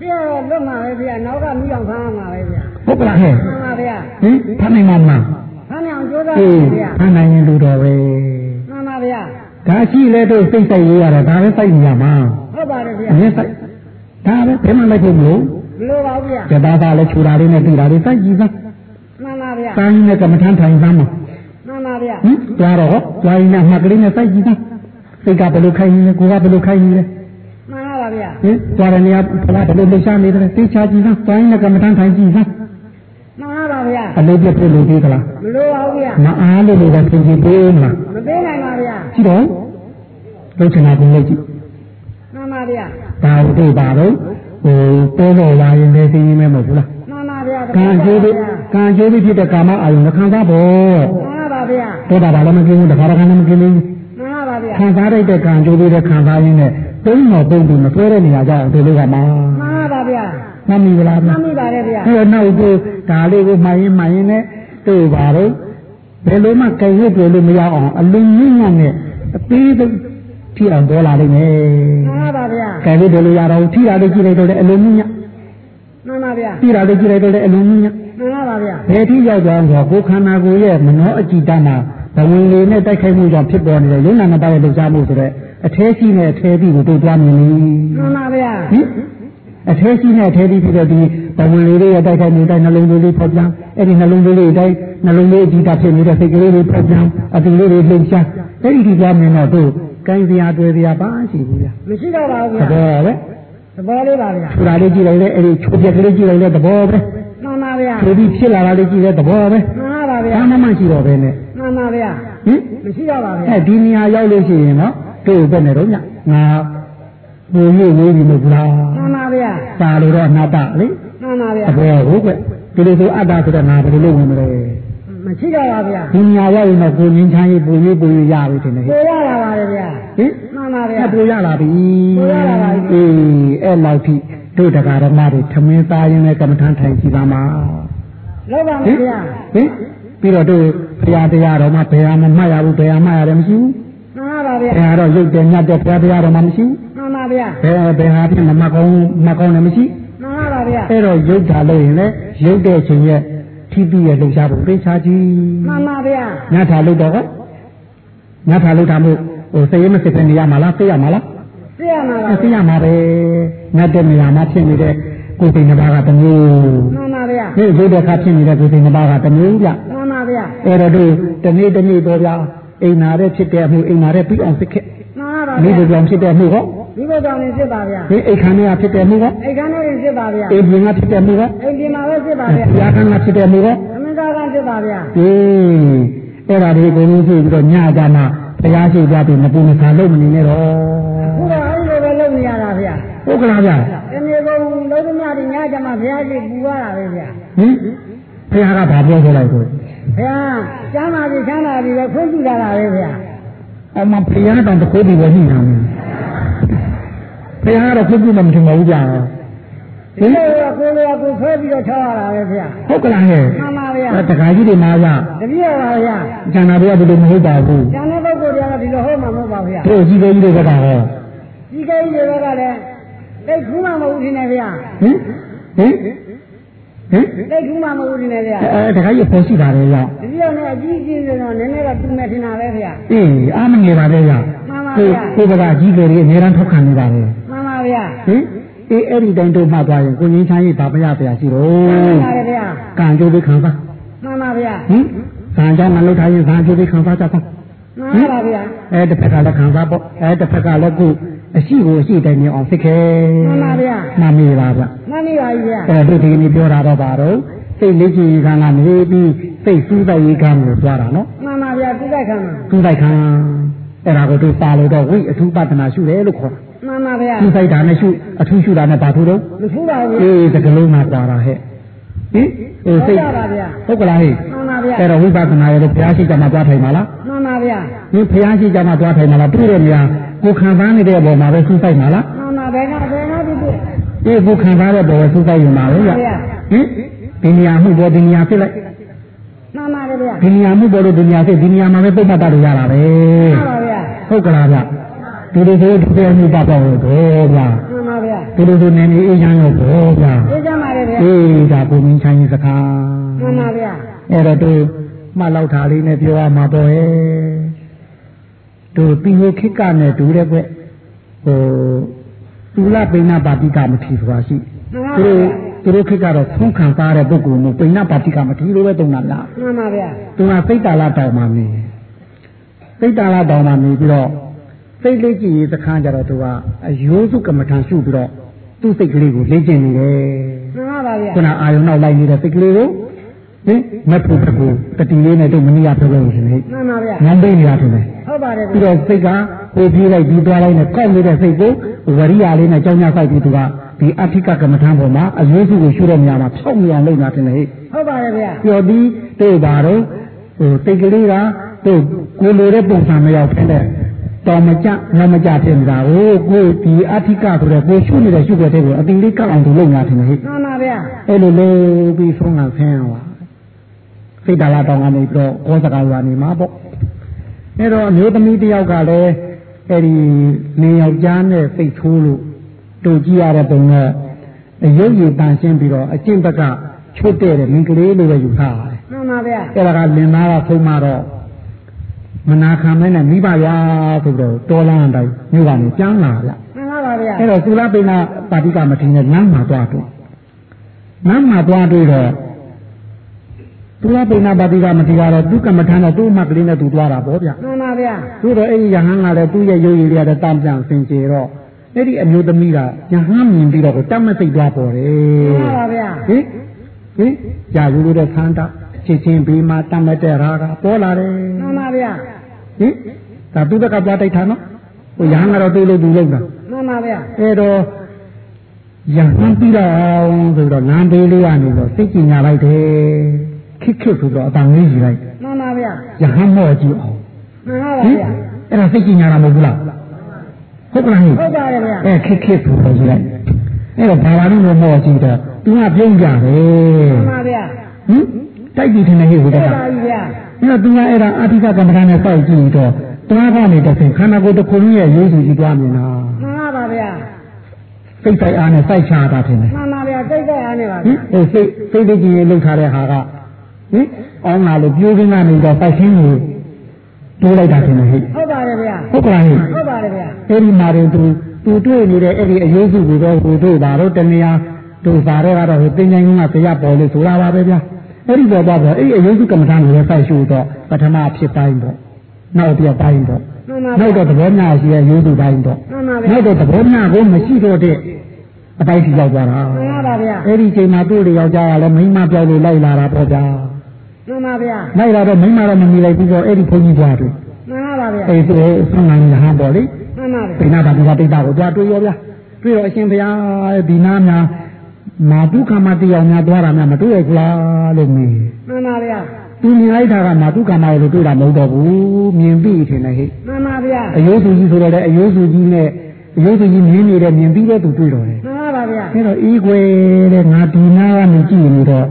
ရှင်းတော့လွတ်မှာပဲဗျာနောက်ကမိအောင်ဖမ်းမှာပဲဗျာဟုတ်ကဲ့ဟဲ့မှန်ပါ ဗျာဟင်ဖမ်းနိုင်မှာမလားဖမ်းအောင်ကြိုးစားအေးပါဗျာဖမ်းနိုင်ရင်လူတော်ပဲမှန်ပါဗျာဒါရှိလဲတော့စိတ်ဆိုင်ရေးရတယ်ဒါပဲစိုက်နေရမှာဟုတ်ပါတယ်ဗျာအရင်စိုက်ဒါပဲဘယ်မှလိုက်ဖို့မလို့ဘယ်လိုပါဗျာကျသားသားလည်းခြူတာလေးနဲ့ပြည်တာလေးစိုက်ကြည့်စမ်းမှန်ပါဗျာစာရင်းနဲ့ကမ္မထမ်းထိုင်စမ်းမှာမှန်ပါဗျာဟင်ကြားတော့ဟောကြားရင်နဲ့မှတ်ကလေးနဲ့စိုက်ကြည့်စမ်းစိတ်ကဘယ်လိုခိုင်းနေလဲကိုယ်ကဘယ်လိုခိုင်းနေလဲမှန်ပါဗျာဟင်ကြားရနေရဘလားဘယ်လိုလှရှားနေတယ်သိချာကြည့်စမ်းကြားရင်နဲ့ကမ္မထမ်းထိုင်ကြည့်စမ်းမှန်ပါ ဗျာ အလုပ်ပြပြလို့သေးသလား မလိုပါဘူးဗျာ မအားလို့လည်းပြင်ကြည့်ပေးမလား မပေးနိုင်ပါဗျာ ကြည့်တော့လုချင်တာကိုလုပ်ကြည့် မှန်ပါဗျာ ဒါဟုတ်ပါတော့ ဟိုတိုးတော့လာရင်လည်းသိရင်မဲမဟုတ်ဘူးလား မှန်ပါဗျာ ကံကျိုးပြီးကံကျိုးပြီးဖြစ်တဲ့ကာမအာယုံခံစားဖို့ မှန်ပါဗျာ တောတာဘာလည်းမกินဘူးတခါတခါလည်းမกินဘူး မှန်ပါဗျာ ခံစားရတဲ့ကံကြိုးပြီးတဲ့ခံစားရင်းနဲ့ သုံးတော်ပုံတူမဆွဲတဲ့နေရာကြောင့်ဒီလိုကမှမှန်ပါဗျာမမီဘူးလားမှန်ပါဗျာဗျာအဲနောက်ကိုဒါလေးကိုမှန်ရင်မှန်ရင်နဲ့တွေ့ပါတော့ဘယ်လိုမှကြိုင်ရွတ်ပြလို့မရအောင်အလုံးညံ့ညံ့နဲ့အသေးသေးထိအောင်ပေါ်လာလိမ့်မယ်မှန်ပါဗျာကြိုင်ရွတ်တယ်လို့ရတော့ထိတာလေးကြည့်လိုက်တော့လည်းအလုံးညံ့ညံ့မှန်ပါဗျာထိတာလေးကြည့်လိုက်တော့လည်းအလုံးညံ့ညံ့မှန်ပါဗျာဘယ်ထိရောက်ကြအောင်ဆိုတော့ကိုယ်ခန္ဓာကိုယ်ရဲ့မနောအကြည်တမှာဘဝင်လေးနဲ့တိုက်ခိုက်မှုကြောင့်ဖြစ်ပေါ်နေတဲ့ယုံနာနှစ်ပါးရဲ့လှုပ်ရှားမှုဆိုတဲ့ အထဲရှိနဲ့အထဲပြီးကိုတို့သွားမြင်နေမှန်ပါဗျာဟင်အထဲရှိနဲ့အထဲပြီးပြီးတော့ဒီဘဝင်လေးရဲ့တိုက်ခိုက်မှုတိုင်းနှလုံးသွေးလေးဖောက်ပြန်အဲ့ဒီနှလုံးသွေးလေးတိုင်းနှလုံးလေးအကြည်တဖြစ်နေတဲ့စိတ်ကလေးလေးဖောက်ပြန်အတူလေးတွေလှုပ်ရှားအဲ့ဒီဒီသွားမြင်တော့တို့ကိုင်းစရာတွေ့စရာပါရှိဘူးဗျာမရှိတော့ပါဘူးသဗျာဘောပဲသဘောလေးပါဗျာထူတာလေးကြည့်လိုက်လေအဲ့ဒီချိုးပြက်ကလေးကြည့်လိုက်လေသဘောပဲမှန်ပါဗျာချိုးပြီးဖြစ်လာတာလေးကြည့်လေသဘောပဲမှန်ပါဗျာဘာမှမရှိတော့ပဲနဲ့မှန်ပါဗျာဟင်မရှိတော့ပါဗျာအဲဒီနေရာရောက်လို့ရှိရင်နော် တို့ဘယ်နဲ့တော့ညငါဘုံရိပ်ဝေးပြီမဟုတ်လားမှန်ပါဗျာစာလို့တော့အနာတလေမှန်ပါဗျာအဘောဟုတ်ကဲ့ဒီလိုဆိုအတ္တဆိုတော့ငါဘယ်လိုလုပ်ဝင်မလဲမရှိတော့ပါဗျာဒီနေရာရောက်ရင်တော့ကိုငင်းချမ်းရေးပူရေးပူရေးရပြီထင်တယ်ဟင်ကိုရလာပါတယ်ဗျာဟင်မှန်ပါဗျာအပူရလာပြီပူရလာပါပြီအေးအဲ့လောက်ထိတို့တရားဓမ္မတွေထမင်းသားရင်းနဲ့ကမ္မထမ်းထိုင်ကြည့်ပါမှာလောက်ပါဟမင်ယ်ဗျာဟင်ပြီးတော့တို့ဘုရားတရားတော်မှာဘယ်ဟာမှမှတ်ရဘူးဘယ်ဟာမှရတယ်မရှိဘူး မှန်ပါဗျာဘယ်ဟာတော့ရုပ်တယ်ညတ်တယ်ဘုရားတရားတော်မှာမရှိဘူးမှန်ပါဗျာဘယ်ဘယ်ဟာဖြစ်မမကောင်းမကောင်းလည်းမရှိမှန်ပါဗျာအဲ့တော့ရုပ်တာလို့ရင်လည်းရုပ်တဲ့ခြင်းရဲ့ထိပ်ပြီးရဲ့လှုပ်ရှားဖို့သိချာကြည့်မှန်ပါဗျာညထာလို့တော့ဟောညထာလို့တာမို့ဟိုစိတ်ရမစစ်တဲ့နေရာမှာလားသိရမှာလားသိရမှာပါအဲသိရမှာပဲညတဲ့နေရာမှာဖြစ်နေတဲ့ကိုယ်စိတ်နှစ်ပါးကတစ်မျိုးမှန်ပါဗျာဒီရုပ်တဲ့ခါဖြစ်နေတဲ့ကိုယ်စိတ်နှစ်ပါးကတစ်မျိုးကြမှန်ပါဗျာအဲ့တော့တို့တနေ့တနေ့တော့ဗျာ အိမ်နာတဲ့ဖြစ်တဲ့အမှုအိမ်နာတဲ့ပြီးအောင်စစ်ခဲ့မှန်ပါမိဗျာဘကြောင့်ဖြစ်တဲ့အမှုဟောဒီဘုကြောင့်နေဖြစ်ပါဗျာဒီအိမ်ခန်းထဲကဖြစ်တဲ့အမှုဟောအိတ်ခမ်းလေးဖြစ်ပါဗျာအိမ်ပြင်ကဖြစ်တဲ့အမှုဟောအိမ်ဒီမှာပဲဖြစ်ပါဗျာဘုရားခန်းကဖြစ်တဲ့အမှုဟောသမင်္ဂလာဖြစ်ပါဗျာဟင်းအဲ့ဒါဒီကိုလို့ရှိပြီးတော့ညကြမှာဘုရားရှိကြပြီမပူမဆာလို့မနေနဲ့တော့ခုတော့အဲ့လိုပဲလုပ်နေရတာဗျာဟုတ်ကလားဗျာဒီနေ့ကုန်လုံးသမျှဒီညကျမှဘုရားရှိပူရတာပဲဗျာဟင်ဘုရားကဘာပြောခဲ့လိုက်ကို ဘုရားကျမ်းပါပြီချမ်းသာပြီပဲခွင့်ပြုလာတာပဲဗျာအမဘုရားတောင်တခိုးပြီးပဲညှိနေတာဘုရားကတော့ခွင့်ပြုမှမထင်ပါဘူးဗျာဟဒီင်လိုကကိုယ်လိုကကိုယ်ဆွဲပြီးတော့ထောက်ရတာပဲဗျာဟုတ်ကလားဟဲ့မှန်ပါဗျာတခါကြီးတွေမှာဗျာတပည့်ပါဗျာကျန်တာတွေကဘယ်လိုမဟုတ်ပါဘူးကျန်တဲ့ပုဂ္ဂိုလ်တွေကဒီလိုဟုတ်မှာမဟုတ်ပါဘူးဗျာတို့ကြီးသေးကြီးတွေကဟောဒီကိန်းတွေကလည်းသိခူးမှမဟုတ်ဘူးနေဗျာဟင်ဟင် ဟင်သိခူးမှမဟုတ်ဘူးနေဗျာအဲတခါကြီးပေါ်ရှိပါတယ်ဗျာဒီလိုနဲ့အကြီးကြီးဆိုတော့နည်းနည်းတော့တူမဲ့ထင်တာပဲဗျာအေးအားမငယ်ပါနဲ့ဗျာမှန်ပါကိုဗျာကိုကကြီးတွေအများအားထောက်ခံနေတာပဲမှန်ပါဗျာဟင်အေးအဲ့ဒီတိုင်းတို့မှသွားရင်ကိုငင်းချမ်းရေးဘာမရပြရှိတော့မှန်ပါဗျာကံကြိုးပြီးခံစားမှန်ပါဗျာဟင်ဇာကြောင့်မလုပ်ထားရင်ဇာကြိုးပြီးခံစားကြပါမှန်ပါဗျာအဲတစ်ဖက်ကလည်းခံစားပေါ့အဲတစ်ဖက်ကလည်းကို အရှိကိုအရှိတိုင်းနေအောင်သိခဲမှန်ပါဗျာမှန်ပြီလားဗျမှန်ပြီပါဗျာအဲတို့ဒီနေ့ပြောတာတော့ပါတော့စိတ်လေးကြည်ခံကနေပြီးစိတ်စူးတိုက်ရေးခံလို့သွားတာနော်မှန်ပါဗျာသူတိုက်ခံမှာစူးတိုက်ခံအဲ့ဒါကိုတို့ပါလို့တော့ဝိအထူးပဒနာရှုတယ်လို့ခေါ်တာမှန်ပါဗျာစူးတိုက်တာနဲ့ရှုအထူးရှုတာနဲ့ဘာထူတော့မထူးပါဘူးအေးတကလုံးမှာပါတာဟဲ့ဟင်ဟိုစိတ်ဟုတ်ပါဗျာဟုတ်ကလားဟဲ့မှန်ပါဗျာအဲ့တော့ဝိပဿနာရဲ့ဘုရားရှိခိုးမှာသွားထိုင်ပါလားမှန်ပါဗျာဒီဘုရားရှိခိုးမှာသွားထိုင်ပါလားတွေ့တဲ့နေရာ ကိုခံစားနေတဲ့အပေါ်မှာပဲစူးတိုက်ပါလားမှန်ပါဘယ်ကဘယ်ကဒီဒီအေးကိုခံစားတဲ့ပေါ်ပဲစူးတိုက်ရင်ပါပဲဗျဟင်ဒီနေရာမှုပေါ်ဒီနေရာဖြစ်လိုက်မှန်ပါလေဗျာဒီနေရာမှုပေါ်လို့ဒီနေရာဖြစ်ဒီနေရာမှာပဲပုတ်မှတ်တာလို့ရတာပဲမှန်ပါဗျာဟုတ်ကလားဗျဒီလိုဆိုဒီလိုမှုပါတော့တော့ဗျာမှန်ပါဗျာဒီလိုဆိုနေနေအေးချမ်းရောတော့ဗျာသိကြပါလေဗျာအေးဒါကိုမင်းချမ်းရေးစကားမှန်ပါဗျာအဲ့တော့သူမှတ်လောက်တာလေးနဲ့ပြောရမှာပေါ့ဟဲ့ သူពីဟိုခိကနဲ့တူတဲ့ကွဟိုသူလပိဏပါတိကမထီဆိုတာရှိမှန်ပါသူဗျာတို့သူတို့ခိကတော့သုံးခံစားတဲ့ပုဂ္ဂိုလ်မျိုးပိဏပါတိကမထီလို့ပဲတုံတာလားမှန်ပါဗျာသူကစိတ်တာလာတောင်မှနေစိတ်တာလာတောင်မှနေပြီးတော့စိတ်လေးကြည့်ရေးသခန်းကြတော့သူကအယိုးစုကမ္မထံရှုပြီးတော့သူ့စိတ်ကလေးကိုလေ့ကျင့်နေတယ်မှန်ပါဗျာခုနအာယုံနောက်လိုက်နေတဲ့စိတ်ကလေးကိုဟင်မက်ဖို့တကူတတိလေးနဲ့တို့မနီးရပြောလို့ရှင်ဟဲ့မှန်ပါဗျာငန်းပိနေရတယ်လေ ဟုတ်ပါတယ်ပြီးဗျာတော့စိတ်ကဟိုပြေးလိုက်ဒီသွားလိုက်နဲ့ကောက်နေတဲ့စိတ်ကိုဝရိယလေးနဲ့ကြောင်းကြဆိုင်ပြီးသူကဒီအဋ္ဌိကကမ္မထံပေါ်မှာအရေးစုကိုရှုတဲ့နေရာမှာဖြောက်မြအောင်လုပ်တာတင်လေဟဲ့ဟုတ်ပါတယ်ဗျာပျော်ပြီးတို့ပါတော့ဟိုတိတ်ကလေးကတို့ကိုလိုတဲ့ပုံစံမရောက်ဖ ೇನೆ တော်မကြညမကြဖြစ်နေတာဟိုကိုဒီအဋ္ဌိကဆိုတဲ့ကိုရှုနေတဲ့ရှုတဲ့တဲ့ကိုအတိလေးကောက်အောင်သူလုပ်နေတာတင်လေဟဲ့မှန်ပါဗျာအဲ့လိုလေးပြီးဆုံးကဆင်းအောင်ပါစိတ်တလာတောင်ကနေပြီးတော့ကောစကားရွာနေမှာပေါ့ အဲ့တော့အမျိုးသမီးတစ်ယောက်ကလည်းအဲ့ဒီနေယောက်ျားနဲ့စိတ်ဆိုးလို့တို့ကြည့်ရတဲ့ပုံကအယုတ်ရည်တန်ရှင်းပြီးတော့အကျင့်ဘက်ကချွတ်တဲ့မိန်းကလေးလိုပဲယူထားရတယ်မှန်ပါဗျာအဲ့ဒါကလင်သားကဆုံးမတော့မနာခံမဲနဲ့မိဘရဆိုတော့တော်လန်းတိုင်းမြို့ကနေကျမ်းလာဗျမှန်ပါပါဗျာအဲ့တော့သုလပိဏပါတိကမထင်နဲ့နမ်းမှာသွားတွေ့နမ်းမှာသွားတွေ့တော့ သုလပိဏပါတိကမထင်ကတော့သူကမ္မထမ်းတော့သူ့အမကလေးနဲ့သူသွားတာပေါ့ဗျမှန်ပါဗျာသူတော့အဲ့ဒီယဟန်ကလည်းသူ့ရဲ့ရုပ်ရည်တွေကတမ်းပြန်စင်ကြယ်တော့အဲ့ဒီအမျိုးသမီးကယဟန်မြင်ပြီးတော့ကိုတတ်မစိတ်သွားပေါ်တယ်မှန်ပါဗျာဟင်ဟင်ကြာယူလို့တဲ့ခန္ဓာချစ်ချင်းဘေးမှာတတ်မဲ့တဲ့ရာကပေါ်လာတယ်မှန်ပါဗျာဟင်ဒါသူတက်ကသွားတိုက်တာနော်ဟိုယဟန်ကတော့သူ့လို့သူလုပ်တာမှန်ပါဗျာအဲ့တော့ယဟန်ပြီးတော့ဆိုတော့လမ်းဘေးလေးကနေတော့စိတ်ကြည်ညာလိုက်တယ် ခစ်ခစ်ဆိုတော့အတန်လေးကြီးလိုက်မှန်ပါဗျာယဟန်မော့ကြည့်အောင်မှန်ပါဟင်ဗျာအဲ့ဒါစိတ်ကြည်ညာတာမဟုတ်ဘူးလားဟုတ်ကလားဟင်ဟုတ်ပါတယ်ဗျာအဲခစ်ခစ်ဆိုတော့ကြီးလိုက်အဲ့တော့ဘာလာလို့မော့ကြည့်တော့သူကပြုံးကြတယ်မှန်ပါဗျာဟင်တိုက်ပြီးထင်တယ်ဟဲ့ဟိုဟုတတ်က်ကပါပြီဗျာအဲ့တော့သူကအဲ့ဒါအာတိကကမ္မဋ္ဌာန်းနဲ့စိုက်ကြည့်တော့သွားကနေတစ်ဆင့်ခန္ဓာကိုယ်တစ်ခုလုံးရဲ့ရိုးစုကြီးသွားမြင်တာမှန်ပါပါဗျာစိတ်ဆိုင်အားနဲ့စိုက်ချတာထင်တယ်မှန်ပါဗျာစိတ်သက်အားနေပါဟဗျာင်ဟိုစိတ်စိတ်တကြီးရေးလှုပ်ထားတဲ့ဟာက ဟင်အောင်းလာလို့ပြိုးကင်းကနေတော့စိုက်ချင်းကိုတိုးလိုက်တာထင်တယ်ဟဲ့ဟုတ်ပါတယ်ဗျာဟုတ်ကလားဟဲ့ဟုတ်ပါတယ်ဗျာအဲ့ဒီမှာရင်သူသူတွေ့နေတဲ့အဲ့ဒီအရေးစုကိုတော့ဟိုတို့ပါတော့တနေရာတို့ပါတော့ကတော့ဟိုတင်ញိုင်းကတရားပေါ်လို့ဆိုတာပါပဲဗျာအဲ့ဒီပေါ်တော့အဲ့ဒီအရေးစုကမ္မဋ္ဌာန်းကိုလည်းစိုက်ရှုတော့ပထမဖြစ်တိုင်းပေါ့နောက်ပြပိုင်းပေါ့မှန်ပါနောဗျာက်တော့သဘောမျှရှိတဲ့ရိုးသူတိုင်းပေါ့မှန်ပါဗျာနောက်တော့သဘောမျှကိုမရှိတော့တဲ့အတိုင်းထိရောက်သွားတာမှန်ပါပါဗျာအဲ့ဒီချိန်မှာသူ့တွေယောက်ျားကလည်းမိန်းမပြောက်လို့လိုက်လာတာပေါ့ဗျာ မှန်ပါဗျာလိုက်လာတော့မိန်းမတော့မမီလိုက်ဘူးပေါ့အဲ့ဒီဘုန်းကြီးသွားတယ်မှန်ပါပါဗျာအဲ့ဒီဆန္ဒရဟန်းပေါ့လေမှန်ပါဗျာပိဏဘာတိကတိတ်တာကိုသွားတွေ့ရောဗျာတွေ့တော့အရှင်ဘုရားဒီနာများမာတုခမတရားများသွားတာများမတွေ့ရဘူးလားလို့မေးမှန်ပါဗျာသူမြင်လိုက်တာကမာတုခမရဲ့လို့တွေ့တာမဟုတ်တော့ဘူးမြင်ပြီးထင်တယ်ဟဲ့မှန်ပါဗျာအယိုးစုကြီးဆိုတော့လေအယိုးစုကြီးနဲ့အယိုးစုကြီးမြင်နေတဲ့မြင်ပြီးတော့သူတွေ့တော့တယ်မှန်ပါပါဗျာအဲတော့ဤကွယ်တဲ့ငါဒီနာကနေကြည့်နေတော့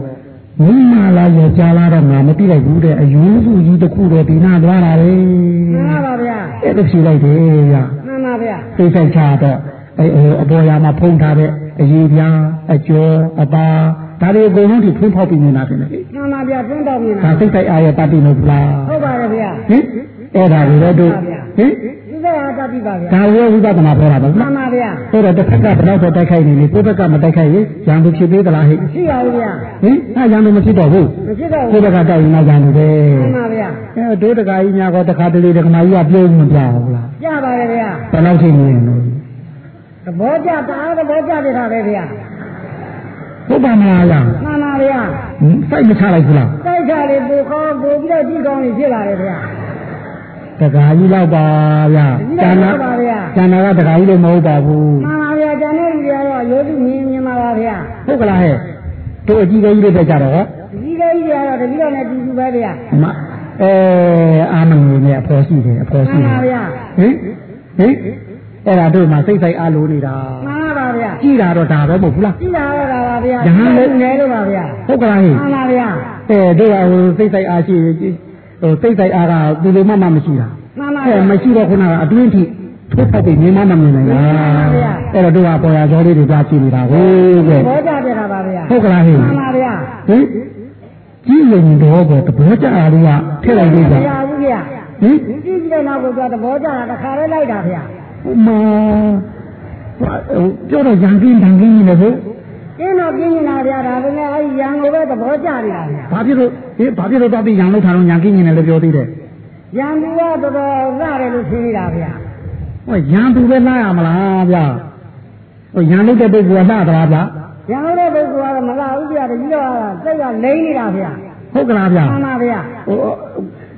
မိမလာရကြလာတော့ငါမသိလိုက်ဘူးတဲ့အယိုးစုကြီးတစ်ခုတော့ဒီနာသွားတာလေမှန်ပါပါဗျာအဲ့ဒါဖြေလိုက်တယ်ဗျာမှန်ပါဗျာသိဆိုင်ချတော့အဲအပေါ်ရာမှာဖုံးထားတဲ့အရေးပြားအကျော်အပါဒါတွေအကုန်လုံးဒီဖုံးဖောက်ပြီးနေတာဖြစ်နေတယ်မှန်ပါဗျာတွန်းတော်မြင်ဒါတာစိတ်ဆိုင်အားရတတ်ပြီမဟုတ်လားဟုတ်ပါတယ်ဗျာဟင်အဲ့ဒါတွေတော့တို့ဟင်ဒီသက်အား တတ်ပြီပါဗျာဒါရောဝိပဿနာပြောတာပါမှလားန်ပါဗျာအဲ့တော့တစ်ခါကဘယ်တော့ဆိုတိုက်ခိုက်နေလေကိုယ့်ဘက်ကမတိုက်ခိုက်ရင်ရံသူဖြစ်သေးသလားဟဲ့ရှိပါဘူးဗျာဟင်အဲရံသူမဖြစ်တော့ဘူးမဖြစ်တော့ကိုဘူးယ့်ဘက်ကတိုက်ရင်တော့ရံသူပဲမှန်ပါဗျာအဲဒုဒကာကြီးများကတခါတလေဒကမာကြီးကပြုံးမပြဘူးလားကြပါတယ်ဗျာဘယ်လောက်ထိနေလဲသဘောကျတာသဘောကျတဲ့တာပဲဗျာဟုတ်ပါမလားရံမှန်ပါဗျာစိုက်မချလိုက်ဘူးလားတိုက်ကြလေပိုကောင်းပိုပြီးတော့ကြည့်ကောင်းနေဖြစ်လာတယ်ဗျာ တကာကြီးလောက်ပါဗျာကျန်ပါဗျာကျန်တာကတကာကြီးလည်းမဟုတ်ပါဘူးမှန်ပါဗျာကျန်တဲ့လူတွေကတော့ရိုးစုမြင်မြင်ပါပါဗျာဟုတ်ကလားဟဲ့တို့အကြီးကြီးလေးပဲကြတော့ဟောဒီလေးကြီးတွေကတော့တတိယနဲ့တူတူပဲဗျာမအဲအာမငွေနဲ့အဖော်ရှိတယ်အဖော်မှရှိန်တယ်ပါဗျာဟင်ဟင်အဲ့ဒါတို့မှစိတ်ဆိုင်အားလိုနေတာမှန်ပါဗျာကြည်တာတော့ဒါပဲမဟုတ်ဘူးလားကြည့်လာတော့တာပါဗျာရဟန်းလည်းနေတော့ပါဗျာဟုတ်ကလားဟဲ့မှန်ပါဗျာအဲတို့ကဟိုစိတ်ဆိုင်အားရှိ ဟိုစိတ်ဆိုင်အားကသူလိုမှမမရှိတာမှန်ပါအဲဗျာမရှိတော့ခုနကအတွင်းထိထိုးဖက်ပြီးမြင်မမမြင်နိုင်တာအဲ့တော့တို့ကပေါ်ရကြောလေးတွေကြားကြည့်နေတာဟုတ်ကဲ့ဘောကြပြတာပါဗျာဟုတ်ကလားဟဲ့မှန်ပါဗျာဟင်ကြီးရင်တော့ဘောတဘောကြအားလို့ကထည့်လိုက်လို့ကဗျာဘူးဗျာဟင်ဒီကြည့်တဲ့နောက်ကိုကြသဘောကြတာတစ်ခါလေးလိုက်တာဗျာဟိုမှာပြောတော့ရန်ကင်းတန်ကင်းနေလို့ ကျင်းတော့ပြင်းနေတာဗျာဒါပေမဲ့အဲဒီရန်ကိုပဲသဘောကျနေတာဗျာဘာဖြစ်လို့ဟင်ဘာဖြစ်လို့တော့ပြီးရန်လောက်ထားတော့ရန်ကင်းနေတယ်လို့ပြောသေးတယ်ရန်သူကတော်တော်ရတယ်လို့ရှင်းနေတာဗျာဟိုရန်သူပဲလာရမလားဗျာဟိုရန်လောက်တဲ့ပုဂ္ဂိုလ်ကလာသလားဗျာရန်လို့တဲ့ပုဂ္ဂိုလ်ကတော့မလာဘူးဗျာတကြီးတော့စိတ်ကလိမ့်နေတာဗျာဟဟုတ်ကလားဗျာမှန်ပါဗျာဟို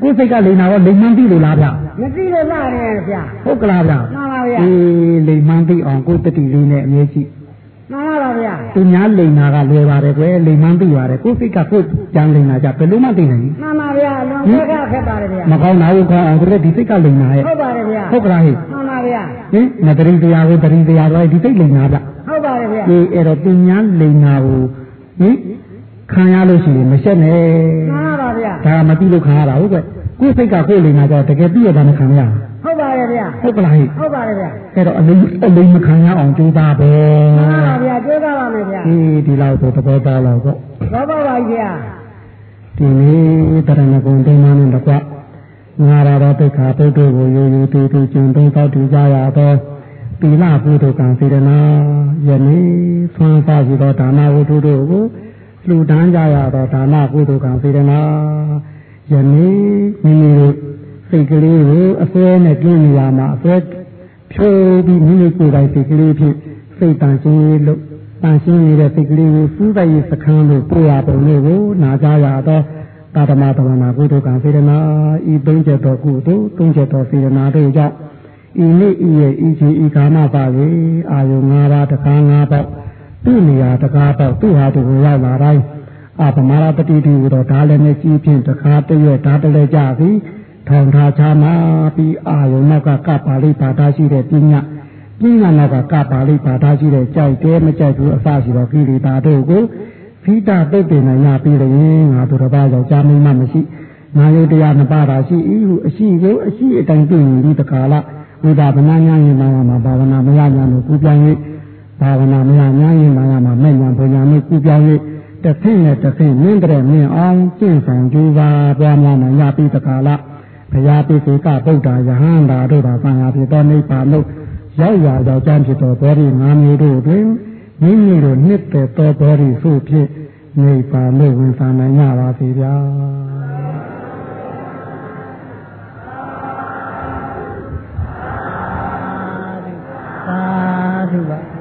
ကိုယ်စိတ်ကလိန်နာတော့လိန်မှန်းသိလို့လားဗျာမသိလို့လာတယ်ဗျာဟုတ်ကလားဗျာမှန်ပါဗျာအေးလိန်မှန်းသိအောင်ကိုယ်တတိလေးနဲ့အမြဲရှိ မှန်ပါပါဗျာသူများလိန်နာကလွယ်ပါတယ်ကွယ်လိန်မှန်းသိပါတယ်ကိုယ်စိတ်ကကိုယ်ကြံလိန်နာကြဘယ်လိုမှသိနိုင်ဘူးမှန်ပါဗျာလွန်ခဲ့ကခက်ပါတယ်ဗျာမကောင်းတာကိုကောင်းအောင်ဆိုတော့ဒီစိတ်ကလိန်နာရဲ့ဟုတ်ပါတယ်ဗျာဟုတ်ကလားဟဲ့မှန်ပါဗျာဟင်ငါတရင်တရားကိုတရင်တရားတော့ဒီစိတ်လိန်နာဗျဟုတ်ပါတယ်ဗျာဒီအဲ့တော့သူများလိန်နာကိုဟင်ခံရလို့ရှိရင်မရှက်နဲ့မှန်ပါဗျာဒါမသိလို့ခံရတာဟုတ်ကဲ့ ကိုယ်စိတ်ကကိုယ်လိန်နာကြတကယ်ပြည့်ရတာမခံရဟုတ်ပါတယ်ဗျာဟုတ်ကလားဟဲ့ဟုတ်ပါတယ်ဗျာအဲ့တော့အလိမ်အလိမ်မခံရအောင်ကြိုးစားပဲမှန်ပါဗျာကြိုးစားပါမယ်ဗျာအေးဒီလောက်ဆိုသဘောပေါက်တော့ပေါ့ဘောပါပါဗျာဒီနေ့တရဏဂုံတိမနဲ့တကွငါရတော်တိခါပုဒ်တို့ကိုရိုးရိုးတူတူကျင့်သုံးသောတူကြရသောသီလပုဒ်ကံစေတနာယနေ့ဆွမ်းစားရှိသောဒါနဝတ္ထုတို့ကိုလှူဒန်းကြရသောဒါနကုသိုလ်ကံစေတနာ ယနေ့မိမိတို့စိတ်ကလေးကိုအစွဲနဲ့ကျင်းနေရမှာအစွဲဖြိုးပြီးမိမိကိုယ်တိုင်စိတ်ကလေးဖြင့်စိတ်တန်ရှင်းလို့တန်ရှင်းနေတဲ့စိတ်ကလေးကိုစူးစိုက်ရစခန်းလို့ပို့ရပုံလေးကိုနာကြရသောတာဓမ္မတဝနာကုသိုလ်ကံစေတနာဤသုံးချက်တော်ကုသိုလ်သုံးချက်တော်စေတနာတို့ကြောင့်ဤနေ့ဤရဲ့ဤချီဤကာမပါလေအာယု၅ပါးတခါ၅ပါးသူ့နေရာတကားတော့သူ့ဟာသူကိုရောက်လာတိုင်း အပမာရပတိတိဟူသောဒါလည်းနဲ့ကြီးဖြင့်တခါတည့်ရဲ့ဒါတလဲကြသည်ထောင်ထားချမှာပြီးအာယုနောက်ကကပ္ပါလိပါဒရှိတဲ့ပညာပညာနောက်ကကပ္ပါလိပါဒရှိတဲ့ကြိုက်တယ်မကြိုက်ဘူးအစရှိသောကိလေသာတို့ကိုဖိတာပိတ်ပင်နိုင်ရပြီးရင်ငါတို့တစ်ပါးယောက်ျားမိန်းမမရှိနာယုတရားနှစ်ပါးသာရှိ၏ဟုအရှိကိုအရှိအတိုင်းသိရင်ဒီတခါလားဝိဒဗနာညာရင်မှာဘာဝနာမရညာလို့ကူပြောင်း၍ဘာဝနာမရညာရင်မှာမှာမဲ့ညာဘုံညာနဲ့ကူပြောင်း၍ တစ်ဖက်နဲ့တစ်ဖက်မြင့်တဲ့မြင့်အောင်ကျင့်ဆောင်ကြပါပွားများနိုင်ရပြီတကာလဘုရားပိစိကဗုဒ္ဓယဟန္တာတို့သာသံဃာဖြစ်သောနိဗ္ဗာန်လို့ရောက်ရာရောက်ကြမ်းဖြစ်သောဘောဓိငါးမျိုးတို့တွင်မိမိတို့နှစ်သက်သောဘောဓိစုဖြင့်နိဗ္ဗာန်လို့ဝန်ဆောင်နိုင်ကြပါစေဗျာသာဓုပါ